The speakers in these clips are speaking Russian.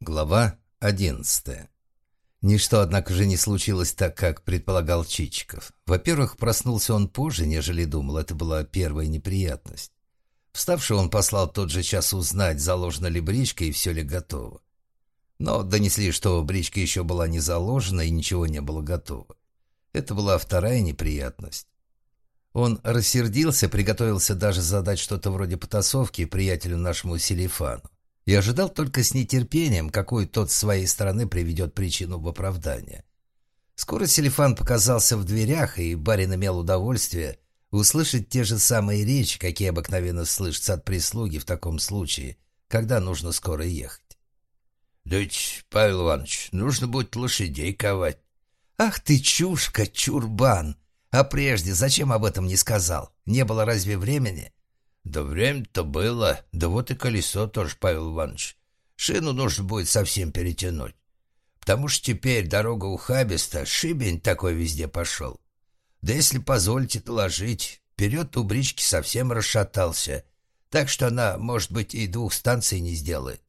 Глава одиннадцатая. Ничто, однако же, не случилось так, как предполагал Чичиков. Во-первых, проснулся он позже, нежели думал. Это была первая неприятность. Вставший он послал тот же час узнать, заложена ли бричка и все ли готово. Но донесли, что бричка еще была не заложена и ничего не было готово. Это была вторая неприятность. Он рассердился, приготовился даже задать что-то вроде потасовки приятелю нашему Селифану и ожидал только с нетерпением, какой тот с своей стороны приведет причину в оправдание. Скоро Селифан показался в дверях, и барин имел удовольствие услышать те же самые речи, какие обыкновенно слышатся от прислуги в таком случае, когда нужно скоро ехать. «Да ведь, Павел Иванович, нужно будет лошадей ковать». «Ах ты, чушка, чурбан! А прежде зачем об этом не сказал? Не было разве времени?» Да время-то было. Да вот и колесо тоже, Павел Иванович. Шину нужно будет совсем перетянуть. Потому что теперь дорога ухабиста, шибень такой везде пошел. Да если позволите доложить, вперед у брички совсем расшатался, так что она, может быть, и двух станций не сделает.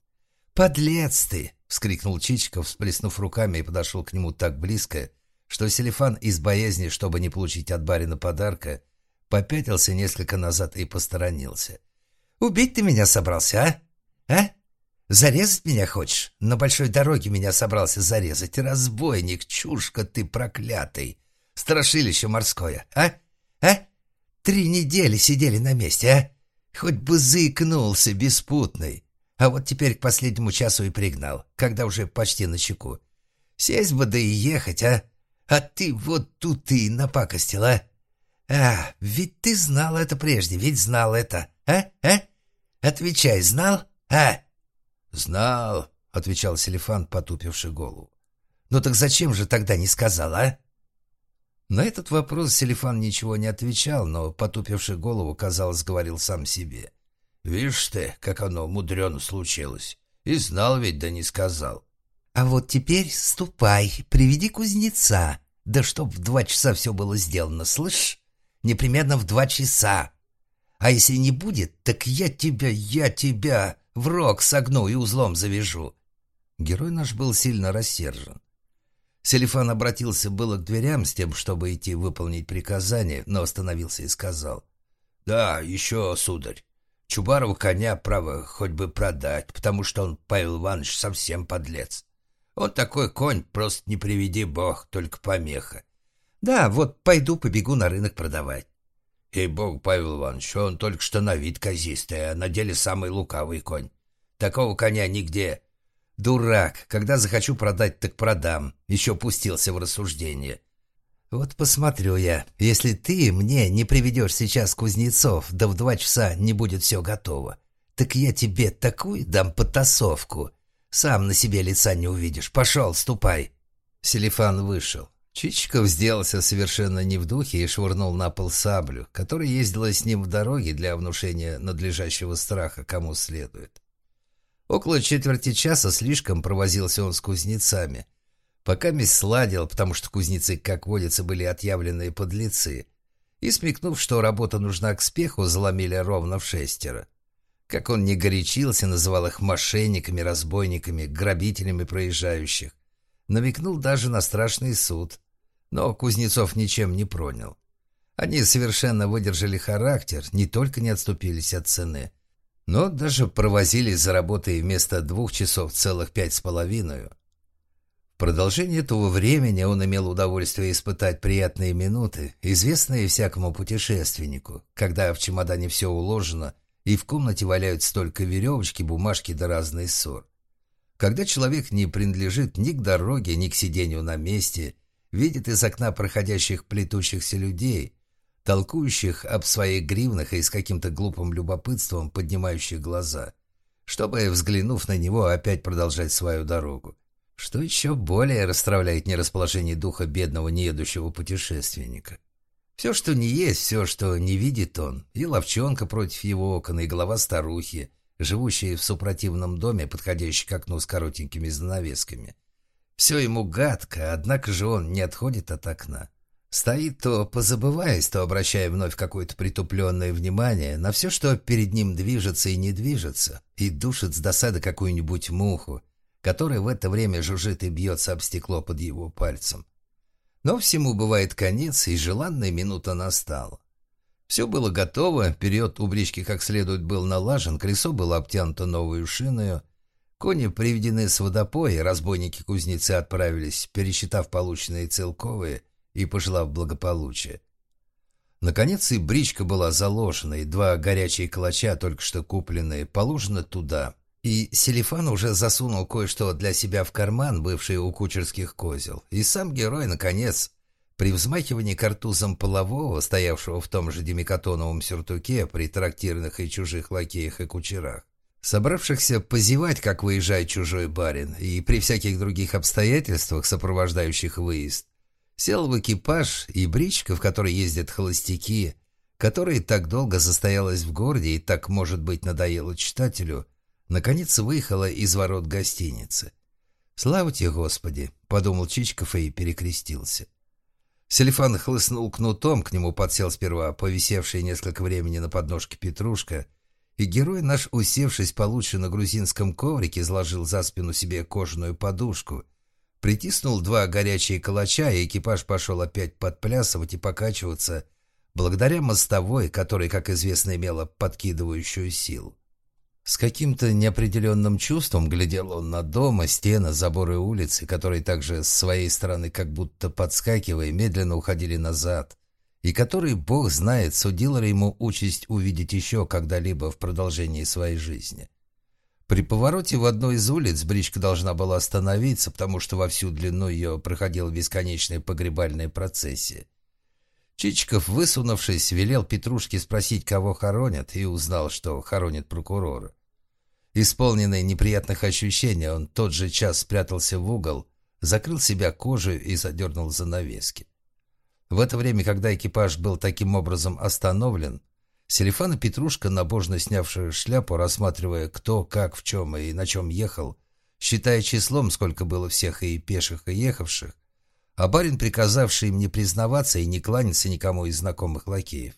«Подлец ты!» — вскрикнул Чичиков, всплеснув руками и подошел к нему так близко, что Селифан из боязни, чтобы не получить от барина подарка, попятился несколько назад и посторонился. «Убить ты меня собрался, а? А? Зарезать меня хочешь? На большой дороге меня собрался зарезать. Разбойник, чушка ты проклятый! Страшилище морское, а? А? Три недели сидели на месте, а? Хоть бы заикнулся, беспутный. А вот теперь к последнему часу и пригнал, когда уже почти на чеку. Сесть бы да и ехать, а? А ты вот тут и напакостил, а? «А, ведь ты знал это прежде, ведь знал это, а? А? Отвечай, знал? А?» «Знал», — отвечал Селифан, потупивший голову. «Ну так зачем же тогда не сказал, а?» На этот вопрос Селифан ничего не отвечал, но, потупивший голову, казалось, говорил сам себе. «Видишь ты, как оно мудрено случилось. И знал ведь, да не сказал». «А вот теперь ступай, приведи кузнеца. Да чтоб в два часа все было сделано, слышь?» Непременно в два часа. А если не будет, так я тебя, я тебя в рог согну и узлом завяжу». Герой наш был сильно рассержен. Селифан обратился было к дверям с тем, чтобы идти выполнить приказание, но остановился и сказал. «Да, еще, сударь, Чубарова коня, право, хоть бы продать, потому что он, Павел Иванович, совсем подлец. Он такой конь, просто не приведи бог, только помеха. Да, вот пойду побегу на рынок продавать. Ей-бог, Павел Иванович, он только что на вид казистый, а на деле самый лукавый конь. Такого коня нигде. Дурак, когда захочу продать, так продам. Еще пустился в рассуждение. Вот посмотрю я, если ты мне не приведешь сейчас кузнецов, да в два часа не будет все готово, так я тебе такую дам потасовку. Сам на себе лица не увидишь. Пошел, ступай. Селифан вышел. Чичиков сделался совершенно не в духе и швырнул на пол саблю, которая ездила с ним в дороге для внушения надлежащего страха, кому следует. Около четверти часа слишком провозился он с кузнецами, пока мисс сладил, потому что кузнецы, как водится, были отъявленные подлецы, и, смекнув, что работа нужна к спеху, заломили ровно в шестеро. Как он не горячился, называл их мошенниками, разбойниками, грабителями проезжающих, намекнул даже на страшный суд, но Кузнецов ничем не пронял. Они совершенно выдержали характер, не только не отступились от цены, но даже провозились за работой вместо двух часов целых пять с половиной. В продолжение этого времени он имел удовольствие испытать приятные минуты, известные всякому путешественнику, когда в чемодане все уложено и в комнате валяются только веревочки, бумажки да разный ссор. Когда человек не принадлежит ни к дороге, ни к сидению на месте, видит из окна проходящих плетущихся людей, толкующих об своих гривнах и с каким-то глупым любопытством поднимающих глаза, чтобы, взглянув на него, опять продолжать свою дорогу. Что еще более расстраивает нерасположение духа бедного неедущего путешественника. Все, что не есть, все, что не видит он, и ловчонка против его окон, и голова старухи, живущий в супротивном доме, подходящий к окну с коротенькими занавесками. Все ему гадко, однако же он не отходит от окна. Стоит то позабываясь, то обращая вновь какое-то притупленное внимание на все, что перед ним движется и не движется, и душит с досады какую-нибудь муху, который в это время жужжит и бьется об стекло под его пальцем. Но всему бывает конец, и желанная минута настала. Все было готово, вперед у брички как следует был налажен, колесо было обтянуто новой шиною, кони приведены с водопоя, разбойники-кузнецы отправились, пересчитав полученные целковые и пожелав благополучия. Наконец и бричка была заложена, и два горячие калача, только что купленные, положены туда. И Селифан уже засунул кое-что для себя в карман, бывший у кучерских козел. И сам герой, наконец, при взмахивании картузом полового, стоявшего в том же демикатоновом сюртуке при трактирных и чужих лакеях и кучерах, собравшихся позевать, как выезжает чужой барин, и при всяких других обстоятельствах, сопровождающих выезд, сел в экипаж и бричка, в которой ездят холостяки, которая так долго застоялась в городе и так, может быть, надоела читателю, наконец выехала из ворот гостиницы. «Слава тебе, Господи!» — подумал Чичков и перекрестился. Селифан хлыстнул кнутом, к нему подсел сперва повисевший несколько времени на подножке Петрушка, и герой наш, усевшись получше на грузинском коврике, изложил за спину себе кожаную подушку, притиснул два горячие калача, и экипаж пошел опять подплясывать и покачиваться, благодаря мостовой, которая, как известно, имела подкидывающую силу. С каким-то неопределенным чувством глядел он на дома, стены, заборы улицы, которые также с своей стороны, как будто подскакивая, медленно уходили назад, и который, бог знает, судила ли ему участь увидеть еще когда-либо в продолжении своей жизни. При повороте в одной из улиц бричка должна была остановиться, потому что во всю длину ее проходила бесконечная погребальная процессия. Чичиков, высунувшись, велел Петрушке спросить, кого хоронят, и узнал, что хоронят прокурора. Исполненный неприятных ощущений, он тот же час спрятался в угол, закрыл себя кожей и задернул занавески. В это время, когда экипаж был таким образом остановлен, Селифан и Петрушка, набожно снявшие шляпу, рассматривая кто, как, в чем и на чем ехал, считая числом, сколько было всех и пеших, и ехавших, а барин, приказавший им не признаваться и не кланяться никому из знакомых лакеев,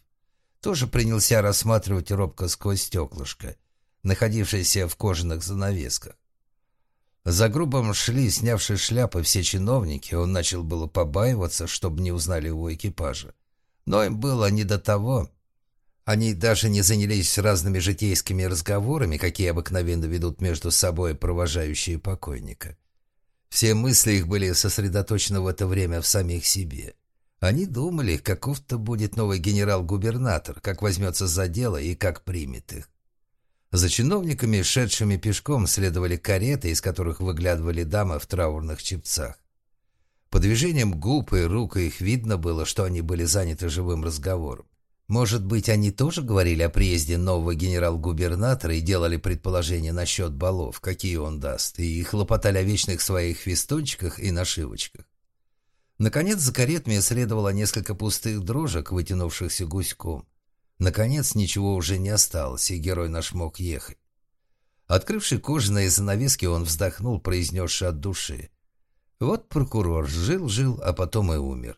тоже принялся рассматривать робко сквозь стеклышко — находившийся в кожаных занавесках. За грубом шли, снявшие шляпы, все чиновники. Он начал было побаиваться, чтобы не узнали его экипажа. Но им было не до того. Они даже не занялись разными житейскими разговорами, какие обыкновенно ведут между собой провожающие покойника. Все мысли их были сосредоточены в это время в самих себе. Они думали, каков-то будет новый генерал-губернатор, как возьмется за дело и как примет их. За чиновниками, шедшими пешком, следовали кареты, из которых выглядывали дамы в траурных чепцах. По движениям губ и рук их видно было, что они были заняты живым разговором. Может быть, они тоже говорили о приезде нового генерал-губернатора и делали предположения насчет балов, какие он даст, и хлопотали о вечных своих фестончиках и нашивочках. Наконец, за каретами следовало несколько пустых дрожек, вытянувшихся гуськом. Наконец, ничего уже не осталось, и герой наш мог ехать. Открывший кожаные занавески, он вздохнул, произнесший от души. Вот прокурор жил-жил, а потом и умер.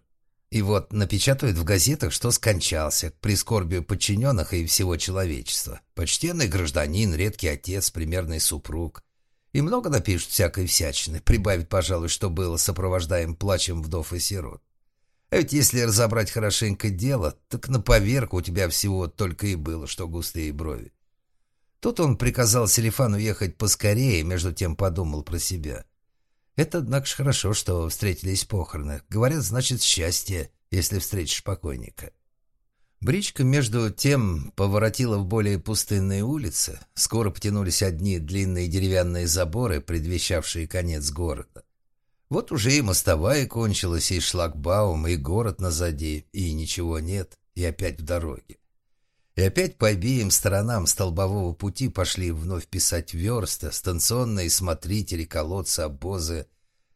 И вот напечатают в газетах, что скончался, к прискорбию подчиненных и всего человечества. Почтенный гражданин, редкий отец, примерный супруг. И много напишут всякой всячины, прибавить, пожалуй, что было сопровождаем плачем вдов и сирот. А ведь если разобрать хорошенько дело, так на поверку у тебя всего только и было, что густые брови. Тут он приказал Селифану ехать поскорее, между тем подумал про себя. Это, однако ж, хорошо, что встретились похороны. Говорят, значит, счастье, если встретишь покойника. Бричка, между тем, поворотила в более пустынные улицы. Скоро потянулись одни длинные деревянные заборы, предвещавшие конец города. Вот уже и мостовая кончилась, и шлагбаум, и город назади, и ничего нет, и опять в дороге. И опять по обеим сторонам столбового пути пошли вновь писать версты, станционные смотрители, колодцы, обозы,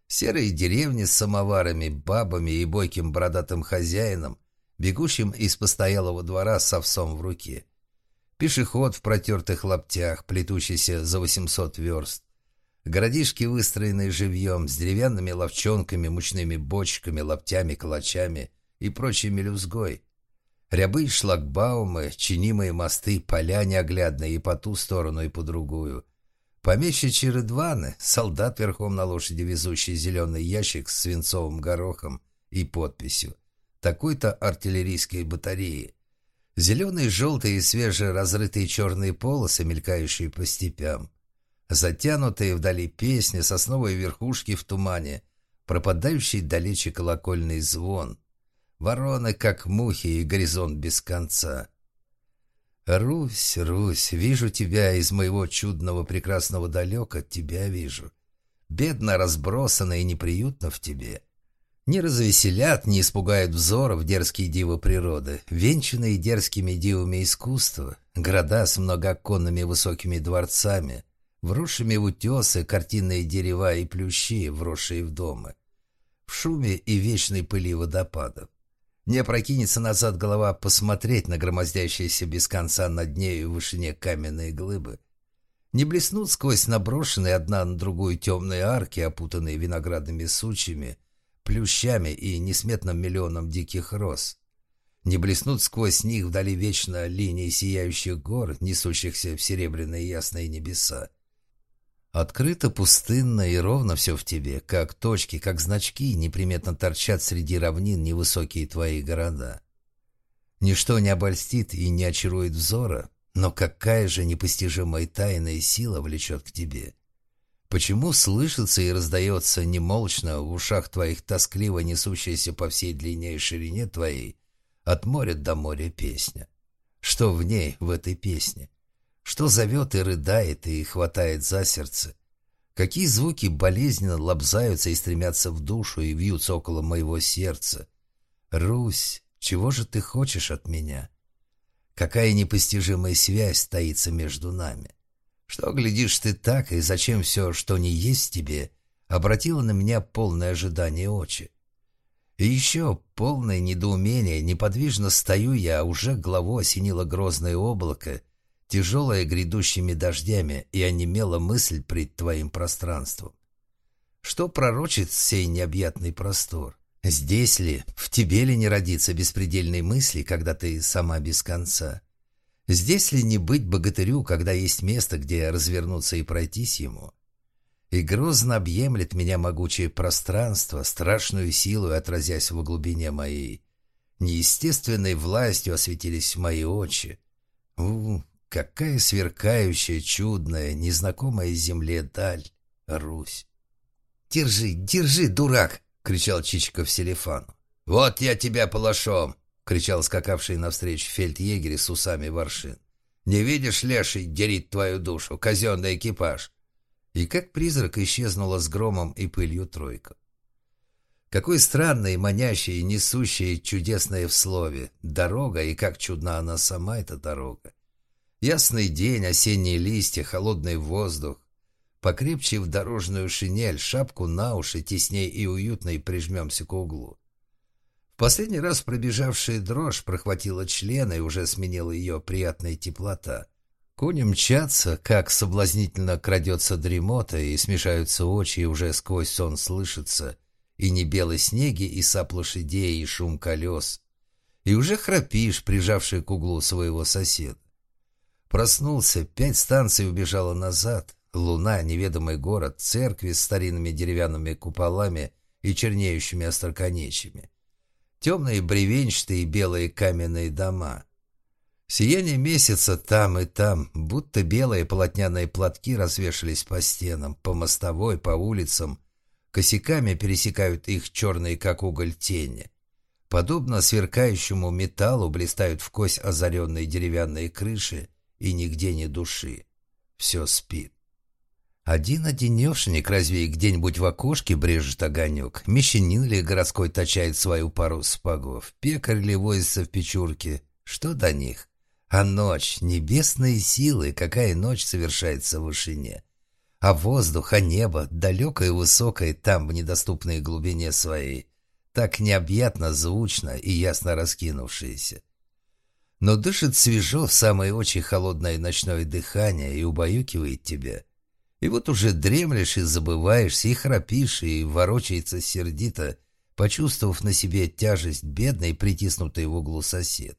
серые деревни с самоварами, бабами и бойким бородатым хозяином, бегущим из постоялого двора с овсом в руке. Пешеход в протертых лаптях, плетущийся за восемьсот верст, Городишки, выстроенные живьем, с деревянными ловчонками, мучными бочками, лаптями, калачами и прочей мелюзгой. Рябы и шлагбаумы, чинимые мосты, поля неоглядные и по ту сторону, и по другую. Помещичьи рыдваны, солдат верхом на лошади, везущий зеленый ящик с свинцовым горохом и подписью такой-то артиллерийской батареи. Зеленые, желтые и свежие разрытые черные полосы, мелькающие по степям. Затянутые вдали песни, сосновые верхушки в тумане, пропадающий далече колокольный звон. Вороны, как мухи, и горизонт без конца. Русь, Русь, вижу тебя из моего чудного прекрасного далека, тебя вижу. Бедно разбросано и неприютно в тебе. Не развеселят, не испугают взоров дерзкие дивы природы, венчанные дерзкими дивами искусства, города с многоконными высокими дворцами, вросшими в утесы картинные дерева и плющи, вросшие в дома, в шуме и вечной пыли водопадов. Не опрокинется назад голова посмотреть на громоздящиеся без конца над нею в вышине каменные глыбы. Не блеснут сквозь наброшенные одна на другую темные арки, опутанные виноградными сучьями, плющами и несметным миллионом диких роз. Не блеснут сквозь них вдали вечно линии сияющих гор, несущихся в серебряные ясные небеса. Открыто, пустынно и ровно все в тебе, как точки, как значки, неприметно торчат среди равнин невысокие твои города. Ничто не обольстит и не очарует взора, но какая же непостижимая тайная сила влечет к тебе — Почему слышится и раздается немолчно в ушах твоих тоскливо несущаяся по всей длине и ширине твоей от моря до моря песня? Что в ней, в этой песне? Что зовет и рыдает и хватает за сердце? Какие звуки болезненно лобзаются и стремятся в душу и вьются около моего сердца? Русь, чего же ты хочешь от меня? Какая непостижимая связь стоится между нами? Что глядишь ты так, и зачем все, что не есть тебе, обратило на меня полное ожидание очи? И еще полное недоумение, неподвижно стою я, а уже голову осенило грозное облако, тяжелое грядущими дождями, и онемела мысль пред твоим пространством. Что пророчит сей необъятный простор? Здесь ли, в тебе ли не родится беспредельной мысли, когда ты сама без конца? Здесь ли не быть богатырю, когда есть место, где развернуться и пройтись ему? И грозно объемлет меня могучее пространство, страшную силу отразясь в глубине моей. Неестественной властью осветились мои очи. У, какая сверкающая, чудная, незнакомая земле даль, Русь! «Держи, держи, дурак!» — кричал Чичиков Селефану. «Вот я тебя полошом!» — кричал скакавший навстречу фельдъегерь с усами воршин. «Не видишь, леший, дерит твою душу, казенный экипаж!» И как призрак исчезнула с громом и пылью тройка. Какой странной, манящей, несущей, чудесной в слове. Дорога, и как чудна она сама, эта дорога. Ясный день, осенние листья, холодный воздух. Покрепче в дорожную шинель, шапку на уши, тесней и уютной прижмемся к углу. Последний раз пробежавшая дрожь прохватила члена и уже сменила ее приятная теплота. Кони мчатся, как соблазнительно крадется дремота, и смешаются очи, и уже сквозь сон слышится и не белой снеги, и сап лошадей, и шум колес. И уже храпишь, прижавший к углу своего соседа. Проснулся, пять станций убежала назад. Луна, неведомый город, церкви с старинными деревянными куполами и чернеющими остроконечьями темные бревенчатые белые каменные дома. Сияние месяца там и там, будто белые полотняные платки развешались по стенам, по мостовой, по улицам, косяками пересекают их черные, как уголь, тени. Подобно сверкающему металлу блистают в кость озаренные деревянные крыши, и нигде ни души. Все спит. Один-одинешенек разве где-нибудь в окошке брежет огонек? Мещанин ли городской точает свою пару спагов? Пекарь ли возится в печурке? Что до них? А ночь, небесные силы, какая ночь совершается в вышине. А воздух, а небо, далекое и высокое там, в недоступной глубине своей, так необъятно, звучно и ясно раскинувшееся. Но дышит свежо в самое очень холодное ночное дыхание и убаюкивает тебя — и вот уже дремлешь и забываешься, и храпишь, и ворочается сердито, почувствовав на себе тяжесть бедной, притиснутой в углу сосед.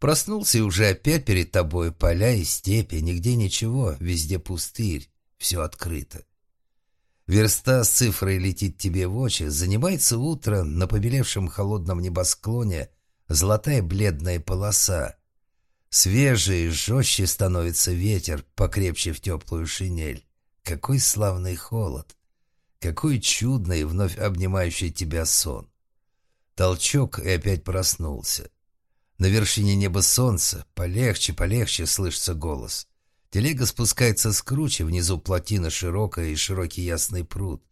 Проснулся и уже опять перед тобой поля и степи, нигде ничего, везде пустырь, все открыто. Верста с цифрой летит тебе в очи, занимается утро на побелевшем холодном небосклоне золотая бледная полоса. Свежий жестче становится ветер, покрепче в теплую шинель. Какой славный холод! Какой чудный вновь обнимающий тебя сон! Толчок и опять проснулся. На вершине неба солнца, полегче, полегче слышится голос. Телега спускается с круче, внизу плотина широкая и широкий ясный пруд,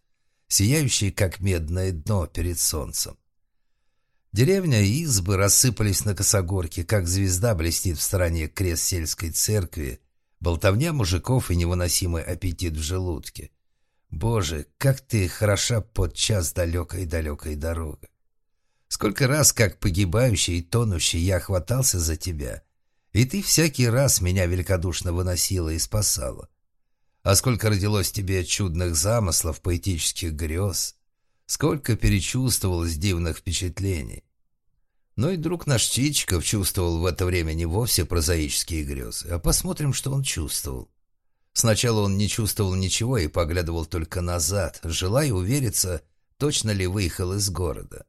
сияющий, как медное дно перед солнцем. Деревня и избы рассыпались на косогорке, как звезда блестит в стороне крест сельской церкви, болтовня мужиков и невыносимый аппетит в желудке. Боже, как ты хороша под час далекой-далекой дорога. Сколько раз, как погибающий и тонущий, я хватался за тебя, и ты всякий раз меня великодушно выносила и спасала. А сколько родилось тебе чудных замыслов, поэтических грез, сколько перечувствовалось дивных впечатлений. Но и друг наш Чичиков чувствовал в это время не вовсе прозаические грезы, а посмотрим, что он чувствовал. Сначала он не чувствовал ничего и поглядывал только назад, желая увериться, точно ли выехал из города.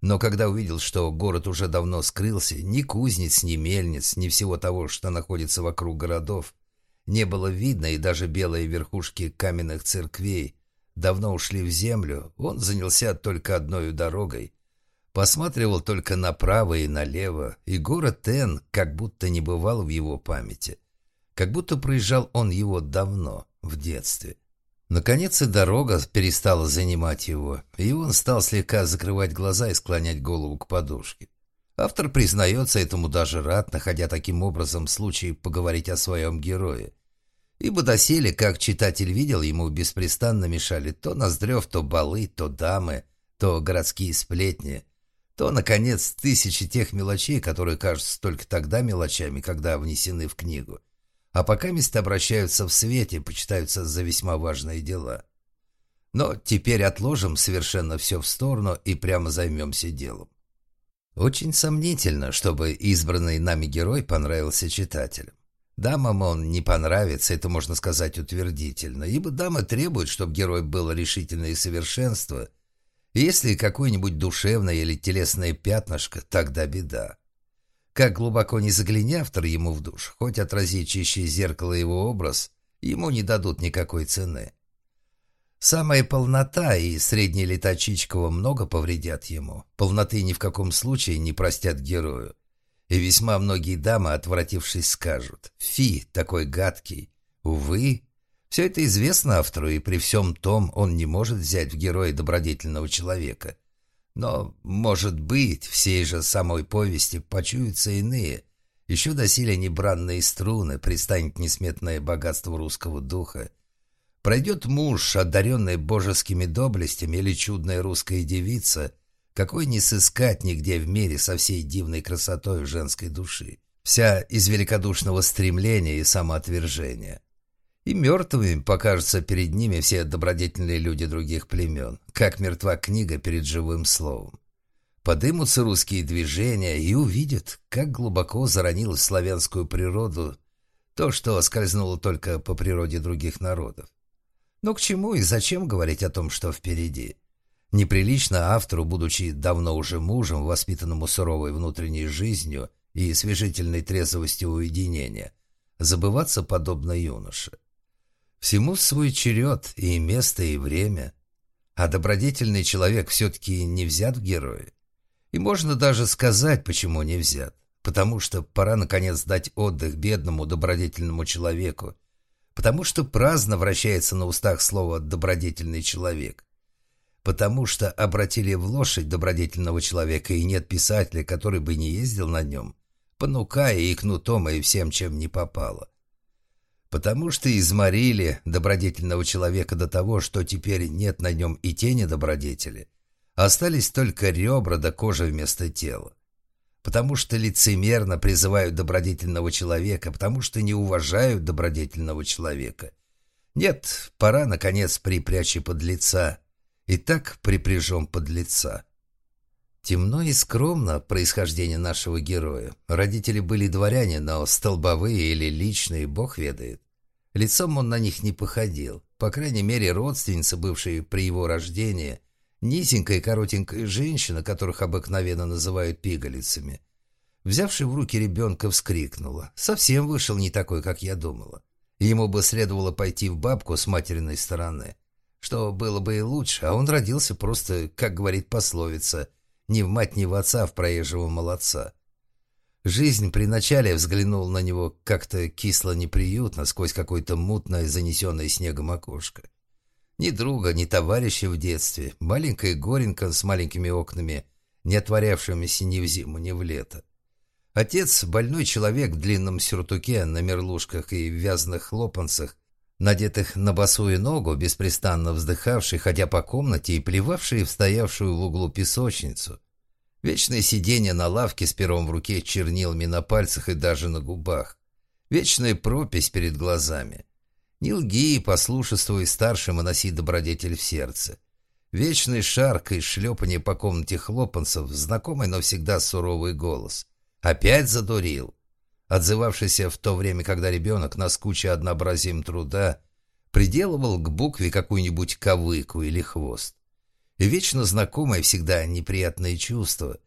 Но когда увидел, что город уже давно скрылся, ни кузнец, ни мельниц, ни всего того, что находится вокруг городов, не было видно, и даже белые верхушки каменных церквей давно ушли в землю, он занялся только одной дорогой, посматривал только направо и налево, и город Тен как будто не бывал в его памяти, как будто проезжал он его давно, в детстве. Наконец и дорога перестала занимать его, и он стал слегка закрывать глаза и склонять голову к подушке. Автор признается этому даже рад, находя таким образом случай поговорить о своем герое. Ибо доселе, как читатель видел, ему беспрестанно мешали то Ноздрев, то балы, то дамы, то городские сплетни, то, наконец, тысячи тех мелочей, которые кажутся только тогда мелочами, когда внесены в книгу, а пока места обращаются в свете, почитаются за весьма важные дела. Но теперь отложим совершенно все в сторону и прямо займемся делом. Очень сомнительно, чтобы избранный нами герой понравился читателям. Дамам он не понравится, это можно сказать утвердительно, ибо дамы требуют, чтобы герой был совершенство, и если какое-нибудь душевное или телесное пятнышко, тогда беда. Как глубоко не загляни автор ему в душ, хоть отрази чище зеркало его образ, ему не дадут никакой цены. Самая полнота и средние лета Чичкова много повредят ему. Полноты ни в каком случае не простят герою. И весьма многие дамы, отвратившись, скажут «Фи, такой гадкий». Увы, все это известно автору, и при всем том он не может взять в героя добродетельного человека – но, может быть, всей же самой повести почуются иные, еще доселе небранные струны, пристанет несметное богатство русского духа. Пройдет муж, одаренный божескими доблестями, или чудная русская девица, какой не сыскать нигде в мире со всей дивной красотой женской души, вся из великодушного стремления и самоотвержения и мертвыми покажутся перед ними все добродетельные люди других племен, как мертва книга перед живым словом. Подымутся русские движения и увидят, как глубоко заронилось в славянскую природу то, что скользнуло только по природе других народов. Но к чему и зачем говорить о том, что впереди? Неприлично автору, будучи давно уже мужем, воспитанному суровой внутренней жизнью и свежительной трезвостью уединения, забываться подобно юноше. Всему свой черед, и место, и время. А добродетельный человек все-таки не взят в герои. И можно даже сказать, почему не взят. Потому что пора, наконец, дать отдых бедному добродетельному человеку. Потому что праздно вращается на устах слово «добродетельный человек». Потому что обратили в лошадь добродетельного человека, и нет писателя, который бы не ездил на нем, понукая и кнутом, и всем, чем не попало потому что изморили добродетельного человека до того, что теперь нет на нем и тени добродетели. Остались только ребра да кожа вместо тела. Потому что лицемерно призывают добродетельного человека, потому что не уважают добродетельного человека. Нет, пора, наконец, припрячь под лица. И так припряжем под лица. Темно и скромно происхождение нашего героя. Родители были дворяне, но столбовые или личные, бог ведает. Лицом он на них не походил. По крайней мере, родственница, бывшая при его рождении, низенькая и коротенькая женщина, которых обыкновенно называют пигалицами, взявшая в руки ребенка, вскрикнула. Совсем вышел не такой, как я думала. Ему бы следовало пойти в бабку с материной стороны, что было бы и лучше, а он родился просто, как говорит пословица – ни в мать, ни в отца, в проезжего молодца. Жизнь при начале взглянул на него как-то кисло-неприютно, сквозь какое-то мутное, занесенное снегом окошко. Ни друга, ни товарища в детстве, маленькая горенка с маленькими окнами, не отворявшимися ни в зиму, ни в лето. Отец, больной человек в длинном сюртуке, на мерлушках и вязаных хлопанцах, надетых на босую ногу, беспрестанно вздыхавший, ходя по комнате и плевавший в стоявшую в углу песочницу. Вечное сидение на лавке с пером в руке, чернилами на пальцах и даже на губах. Вечная пропись перед глазами. Не лги, послушествуй старшим и носи добродетель в сердце. Вечный шарк и шлепание по комнате хлопанцев, знакомый, но всегда суровый голос. Опять задурил отзывавшийся в то время, когда ребенок, наскуча однообразием труда, приделывал к букве какую-нибудь кавыку или хвост. И вечно знакомое всегда неприятное чувство,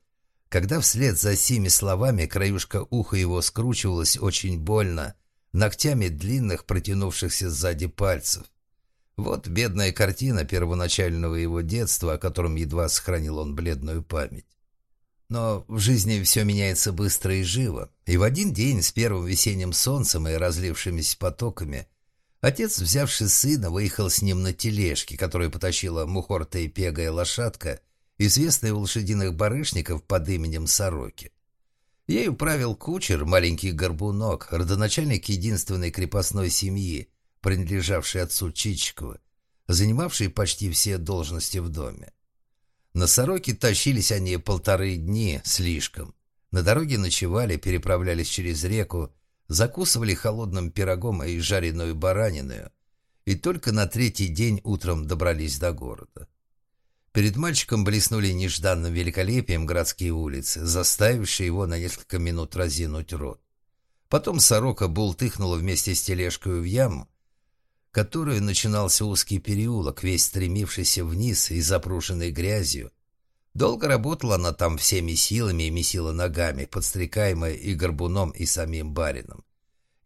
когда вслед за сими словами краюшка уха его скручивалась очень больно, ногтями длинных, протянувшихся сзади пальцев. Вот бедная картина первоначального его детства, о котором едва сохранил он бледную память. Но в жизни все меняется быстро и живо, и в один день с первым весенним солнцем и разлившимися потоками отец, взявший сына, выехал с ним на тележке, которую потащила мухортая пегая лошадка, известная у лошадиных барышников под именем Сороки. Ею правил кучер, маленький горбунок, родоначальник единственной крепостной семьи, принадлежавшей отцу Чичикова, занимавший почти все должности в доме. На сороке тащились они полторы дни слишком. На дороге ночевали, переправлялись через реку, закусывали холодным пирогом и жареную баранину, и только на третий день утром добрались до города. Перед мальчиком блеснули нежданным великолепием городские улицы, заставившие его на несколько минут разинуть рот. Потом сорока бултыхнула вместе с тележкой в яму, которую начинался узкий переулок, весь стремившийся вниз и запруженный грязью. Долго работала она там всеми силами и месила ногами, подстрекаемая и горбуном, и самим барином.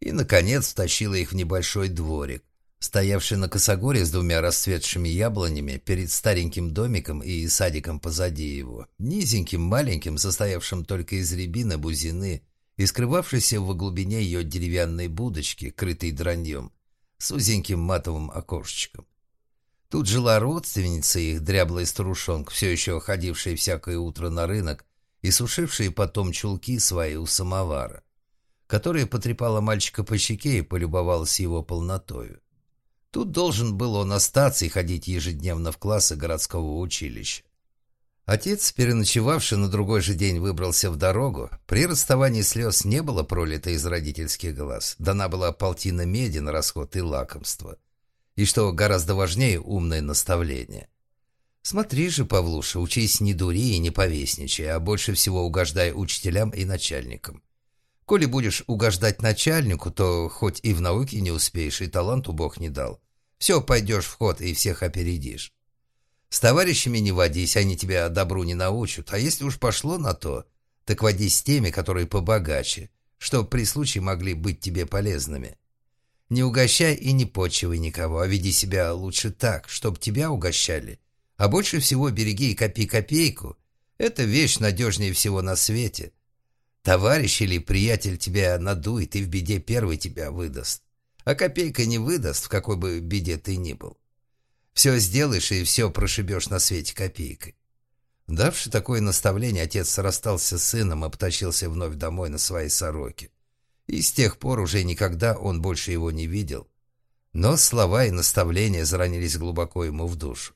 И, наконец, втащила их в небольшой дворик, стоявший на косогоре с двумя расцветшими яблонями перед стареньким домиком и садиком позади его, низеньким, маленьким, состоявшим только из рябины, бузины и скрывавшейся в глубине ее деревянной будочки, крытой драньем, с узеньким матовым окошечком. Тут жила родственница их, дряблая старушонка, все еще ходившая всякое утро на рынок и сушившая потом чулки свои у самовара, которая потрепала мальчика по щеке и полюбовалась его полнотою. Тут должен был он остаться и ходить ежедневно в классы городского училища. Отец, переночевавший на другой же день, выбрался в дорогу. При расставании слез не было пролито из родительских глаз. Дана была полтина меди на расход и лакомство. И что гораздо важнее, умное наставление. Смотри же, Павлуша, учись не дури и не повесничай, а больше всего угождай учителям и начальникам. Коли будешь угождать начальнику, то хоть и в науке не успеешь, и таланту Бог не дал. Все, пойдешь в ход и всех опередишь. С товарищами не водись, они тебя добру не научат. А если уж пошло на то, так водись с теми, которые побогаче, чтобы при случае могли быть тебе полезными. Не угощай и не почивай никого, а веди себя лучше так, чтобы тебя угощали. А больше всего береги и копи копейку. Это вещь надежнее всего на свете. Товарищ или приятель тебя надует и в беде первый тебя выдаст. А копейка не выдаст, в какой бы беде ты ни был. Все сделаешь и все прошибешь на свете копейкой. Давши такое наставление, отец расстался с сыном и потащился вновь домой на своей сороке. И с тех пор уже никогда он больше его не видел. Но слова и наставления заранились глубоко ему в душу.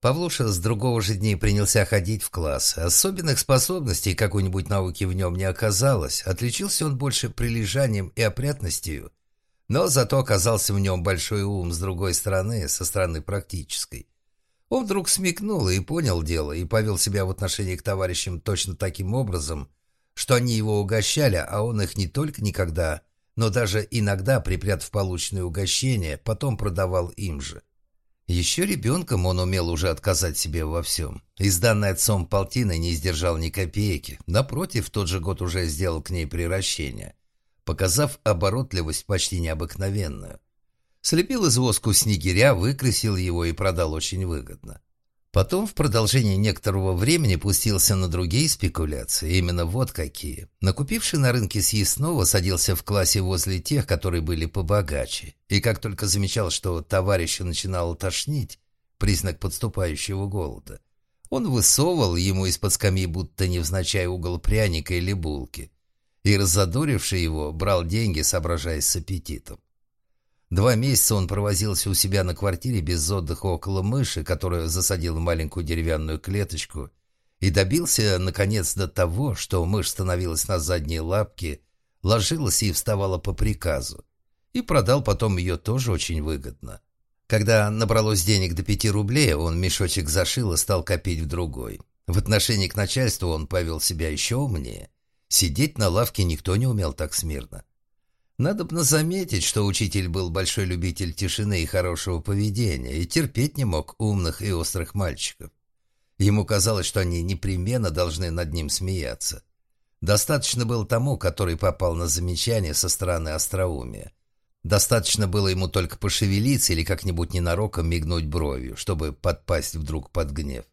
Павлуша с другого же дня принялся ходить в класс. Особенных способностей какой-нибудь науки в нем не оказалось. Отличился он больше прилежанием и опрятностью, но зато оказался в нем большой ум с другой стороны, со стороны практической. Он вдруг смекнул и понял дело, и повел себя в отношении к товарищам точно таким образом, что они его угощали, а он их не только никогда, но даже иногда, припрятав полученные угощения, потом продавал им же. Еще ребенком он умел уже отказать себе во всем. Изданный отцом полтины не сдержал ни копейки. Напротив, в тот же год уже сделал к ней приращение, показав оборотливость почти необыкновенную. Слепил из воску снегиря, выкрасил его и продал очень выгодно. Потом в продолжении некоторого времени пустился на другие спекуляции, именно вот какие. Накупивший на рынке съестного садился в классе возле тех, которые были побогаче, и как только замечал, что товарища начинало тошнить, признак подступающего голода, он высовывал ему из-под скамьи будто невзначай угол пряника или булки, и, раззадоривший его, брал деньги, соображаясь с аппетитом. Два месяца он провозился у себя на квартире без отдыха около мыши, которую засадил в маленькую деревянную клеточку, и добился, наконец, до того, что мышь становилась на задние лапки, ложилась и вставала по приказу, и продал потом ее тоже очень выгодно. Когда набралось денег до пяти рублей, он мешочек зашил и стал копить в другой. В отношении к начальству он повел себя еще умнее. Сидеть на лавке никто не умел так смирно. Надобно заметить, что учитель был большой любитель тишины и хорошего поведения и терпеть не мог умных и острых мальчиков. Ему казалось, что они непременно должны над ним смеяться. Достаточно было тому, который попал на замечание со стороны остроумия. Достаточно было ему только пошевелиться или как-нибудь ненароком мигнуть бровью, чтобы подпасть вдруг под гнев.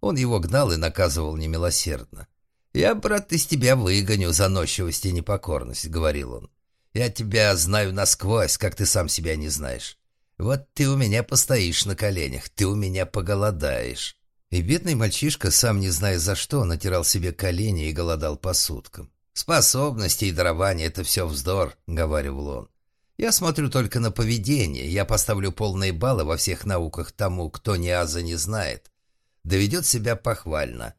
Он его гнал и наказывал немилосердно. «Я, брат, из тебя выгоню заносчивость и непокорность», — говорил он. Я тебя знаю насквозь, как ты сам себя не знаешь. Вот ты у меня постоишь на коленях, ты у меня поголодаешь». И бедный мальчишка, сам не зная за что, натирал себе колени и голодал по суткам. «Способности и дарования — это все вздор», — говаривал он. «Я смотрю только на поведение, я поставлю полные баллы во всех науках тому, кто ни аза не знает. Доведет себя похвально.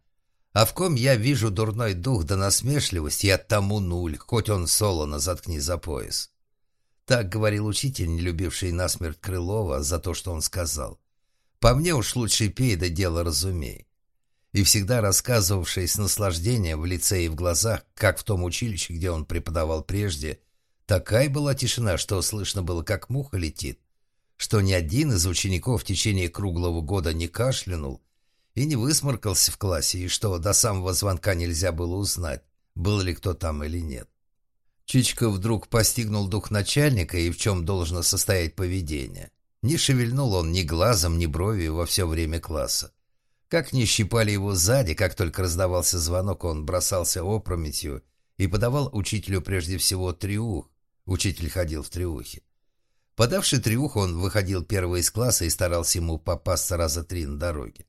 А в ком я вижу дурной дух да насмешливость, я тому нуль, хоть он солоно заткни за пояс. Так говорил учитель, не любивший насмерть Крылова за то, что он сказал. По мне уж лучше пей, да дело разумей. И всегда рассказывавший с наслаждением в лице и в глазах, как в том училище, где он преподавал прежде, такая была тишина, что слышно было, как муха летит, что ни один из учеников в течение круглого года не кашлянул, и не высморкался в классе, и что до самого звонка нельзя было узнать, был ли кто там или нет. Чичиков вдруг постигнул дух начальника и в чем должно состоять поведение. Не шевельнул он ни глазом, ни бровью во все время класса. Как не щипали его сзади, как только раздавался звонок, он бросался опрометью и подавал учителю прежде всего триух. Учитель ходил в триухе. Подавший триух, он выходил первый из класса и старался ему попасться раза три на дороге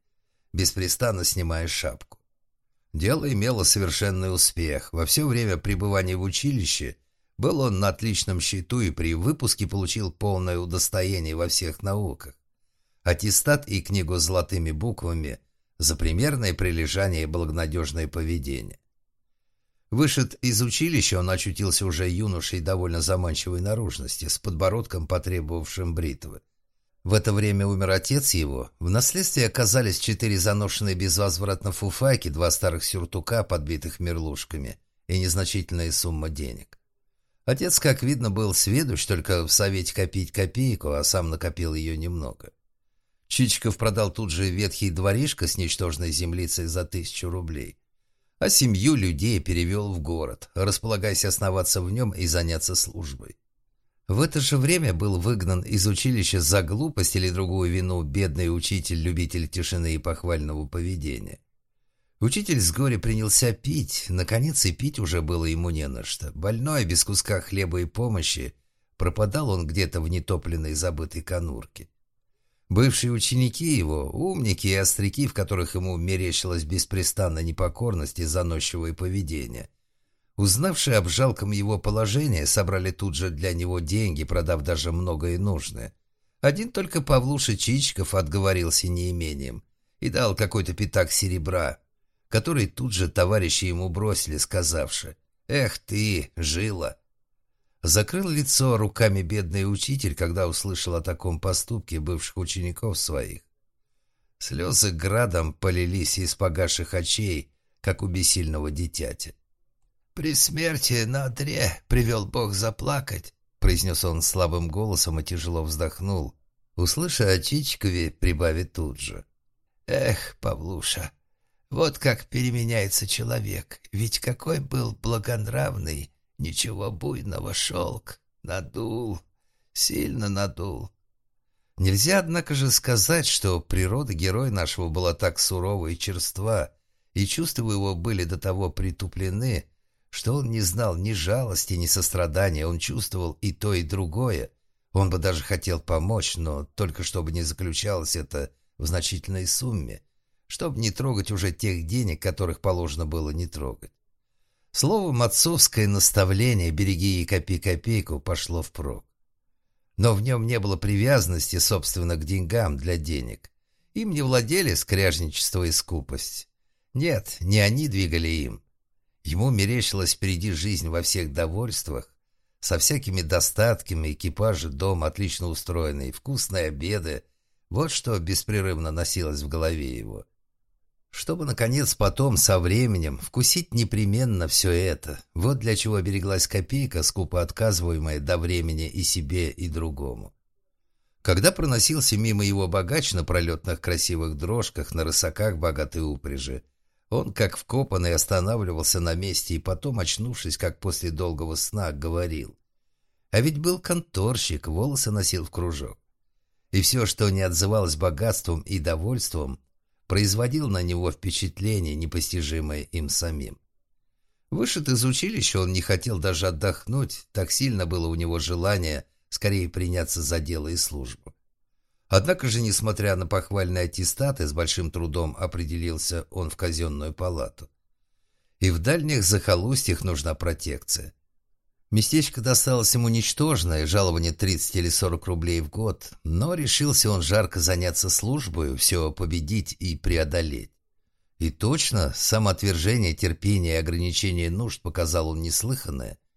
беспрестанно снимая шапку. Дело имело совершенный успех. Во все время пребывания в училище был он на отличном счету и при выпуске получил полное удостоение во всех науках. Аттестат и книгу с золотыми буквами за примерное прилежание и благонадежное поведение. Вышед из училища, он очутился уже юношей довольно заманчивой наружности, с подбородком, потребовавшим бритвы. В это время умер отец его. В наследстве оказались четыре заношенные безвозвратно фуфайки, два старых сюртука, подбитых мерлушками, и незначительная сумма денег. Отец, как видно, был сведущ только в совете копить копейку, а сам накопил ее немного. Чичиков продал тут же ветхий дворишко с ничтожной землицей за тысячу рублей, а семью людей перевел в город, располагаясь основаться в нем и заняться службой. В это же время был выгнан из училища за глупость или другую вину бедный учитель-любитель тишины и похвального поведения. Учитель с горя принялся пить, наконец и пить уже было ему не на что. Больной, без куска хлеба и помощи, пропадал он где-то в нетопленной забытой конурке. Бывшие ученики его, умники и остряки, в которых ему мерещилась беспрестанно непокорность и заносчивое поведение, Узнавшие об жалком его положении, собрали тут же для него деньги, продав даже многое нужное. Один только Павлуша Чичиков отговорился неимением и дал какой-то пятак серебра, который тут же товарищи ему бросили, сказавши «Эх ты, жила!» Закрыл лицо руками бедный учитель, когда услышал о таком поступке бывших учеников своих. Слезы градом полились из погасших очей, как у бессильного дитяти. «При смерти на одре привел Бог заплакать», — произнес он слабым голосом и тяжело вздохнул. Услыша о Чичкове, прибавит тут же. «Эх, Павлуша, вот как переменяется человек, ведь какой был благонравный, ничего буйного шелк, надул, сильно надул». Нельзя, однако же, сказать, что природа героя нашего была так сурова и черства, и чувства его были до того притуплены, что он не знал ни жалости, ни сострадания, он чувствовал и то, и другое. Он бы даже хотел помочь, но только чтобы не заключалось это в значительной сумме, чтобы не трогать уже тех денег, которых положено было не трогать. Словом, отцовское наставление «береги и копи копейку» пошло впрок. Но в нем не было привязанности, собственно, к деньгам для денег. Им не владели скряжничество и скупость. Нет, не они двигали им. Ему мерещилась впереди жизнь во всех довольствах, со всякими достатками, экипажи, дом отлично устроенный, вкусные обеды. Вот что беспрерывно носилось в голове его. Чтобы, наконец, потом, со временем, вкусить непременно все это. Вот для чего береглась копейка, скупо отказываемая до времени и себе, и другому. Когда проносился мимо его богач на пролетных красивых дрожках, на рысаках богатой упряжи, он, как вкопанный, останавливался на месте и потом, очнувшись, как после долгого сна, говорил. А ведь был конторщик, волосы носил в кружок. И все, что не отзывалось богатством и довольством, производил на него впечатление, непостижимое им самим. Вышед из училища он не хотел даже отдохнуть, так сильно было у него желание скорее приняться за дело и службу. Однако же, несмотря на похвальные аттестаты, с большим трудом определился он в казенную палату. И в дальних захолустьях нужна протекция. Местечко досталось ему ничтожное, жалование 30 или 40 рублей в год, но решился он жарко заняться службой, все победить и преодолеть. И точно, самоотвержение, терпение и ограничение нужд показал он неслыханное –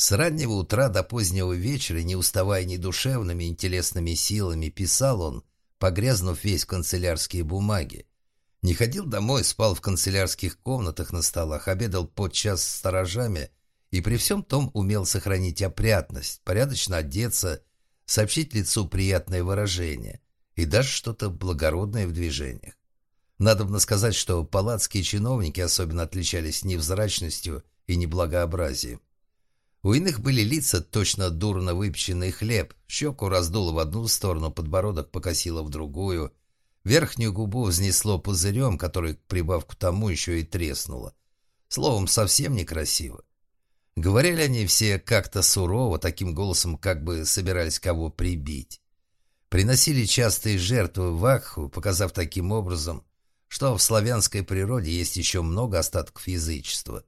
с раннего утра до позднего вечера, не уставая ни душевными, ни телесными силами, писал он, погрязнув весь в канцелярские бумаги. Не ходил домой, спал в канцелярских комнатах на столах, обедал подчас с сторожами и при всем том умел сохранить опрятность, порядочно одеться, сообщить лицу приятное выражение и даже что-то благородное в движениях. Надобно сказать, что палатские чиновники особенно отличались невзрачностью и неблагообразием. У иных были лица точно дурно выпеченный хлеб, щеку раздуло в одну сторону, подбородок покосило в другую, верхнюю губу взнесло пузырем, который к прибавку тому еще и треснуло. Словом, совсем некрасиво. Говорили они все как-то сурово, таким голосом как бы собирались кого прибить. Приносили частые жертвы в Акху, показав таким образом, что в славянской природе есть еще много остатков язычества.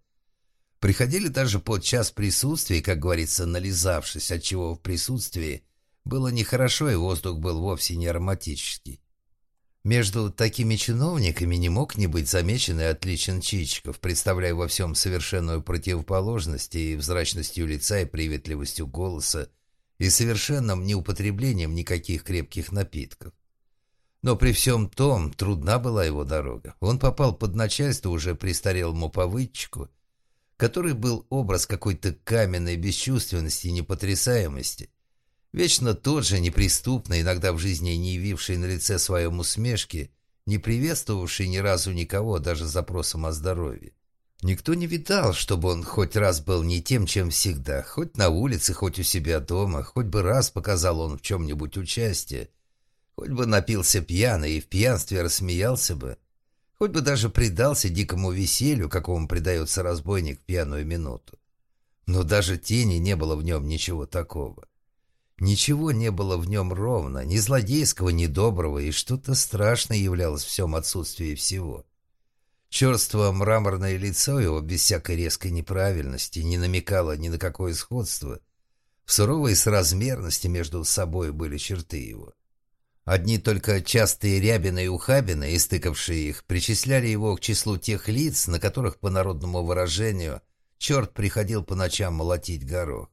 Приходили даже под час присутствия, как говорится, нализавшись, отчего в присутствии было нехорошо и воздух был вовсе не ароматический. Между такими чиновниками не мог не быть замечен и отличен Чичиков, представляя во всем совершенную противоположность и взрачностью лица, и приветливостью голоса, и совершенным неупотреблением никаких крепких напитков. Но при всем том трудна была его дорога. Он попал под начальство уже престарелому повыдчику, который был образ какой-то каменной бесчувственности и непотрясаемости. Вечно тот же, неприступный, иногда в жизни не явивший на лице своем усмешки, не приветствовавший ни разу никого, даже запросом о здоровье. Никто не видал, чтобы он хоть раз был не тем, чем всегда, хоть на улице, хоть у себя дома, хоть бы раз показал он в чем-нибудь участие, хоть бы напился пьяно и в пьянстве рассмеялся бы, Хоть бы даже предался дикому веселью, какому предается разбойник в пьяную минуту. Но даже тени не было в нем ничего такого. Ничего не было в нем ровно, ни злодейского, ни доброго, и что-то страшное являлось в всем отсутствии всего. Черство мраморное лицо его, без всякой резкой неправильности, не намекало ни на какое сходство. В суровой соразмерности между собой были черты его. Одни только частые рябины и ухабины, истыкавшие их, причисляли его к числу тех лиц, на которых, по народному выражению, черт приходил по ночам молотить горох.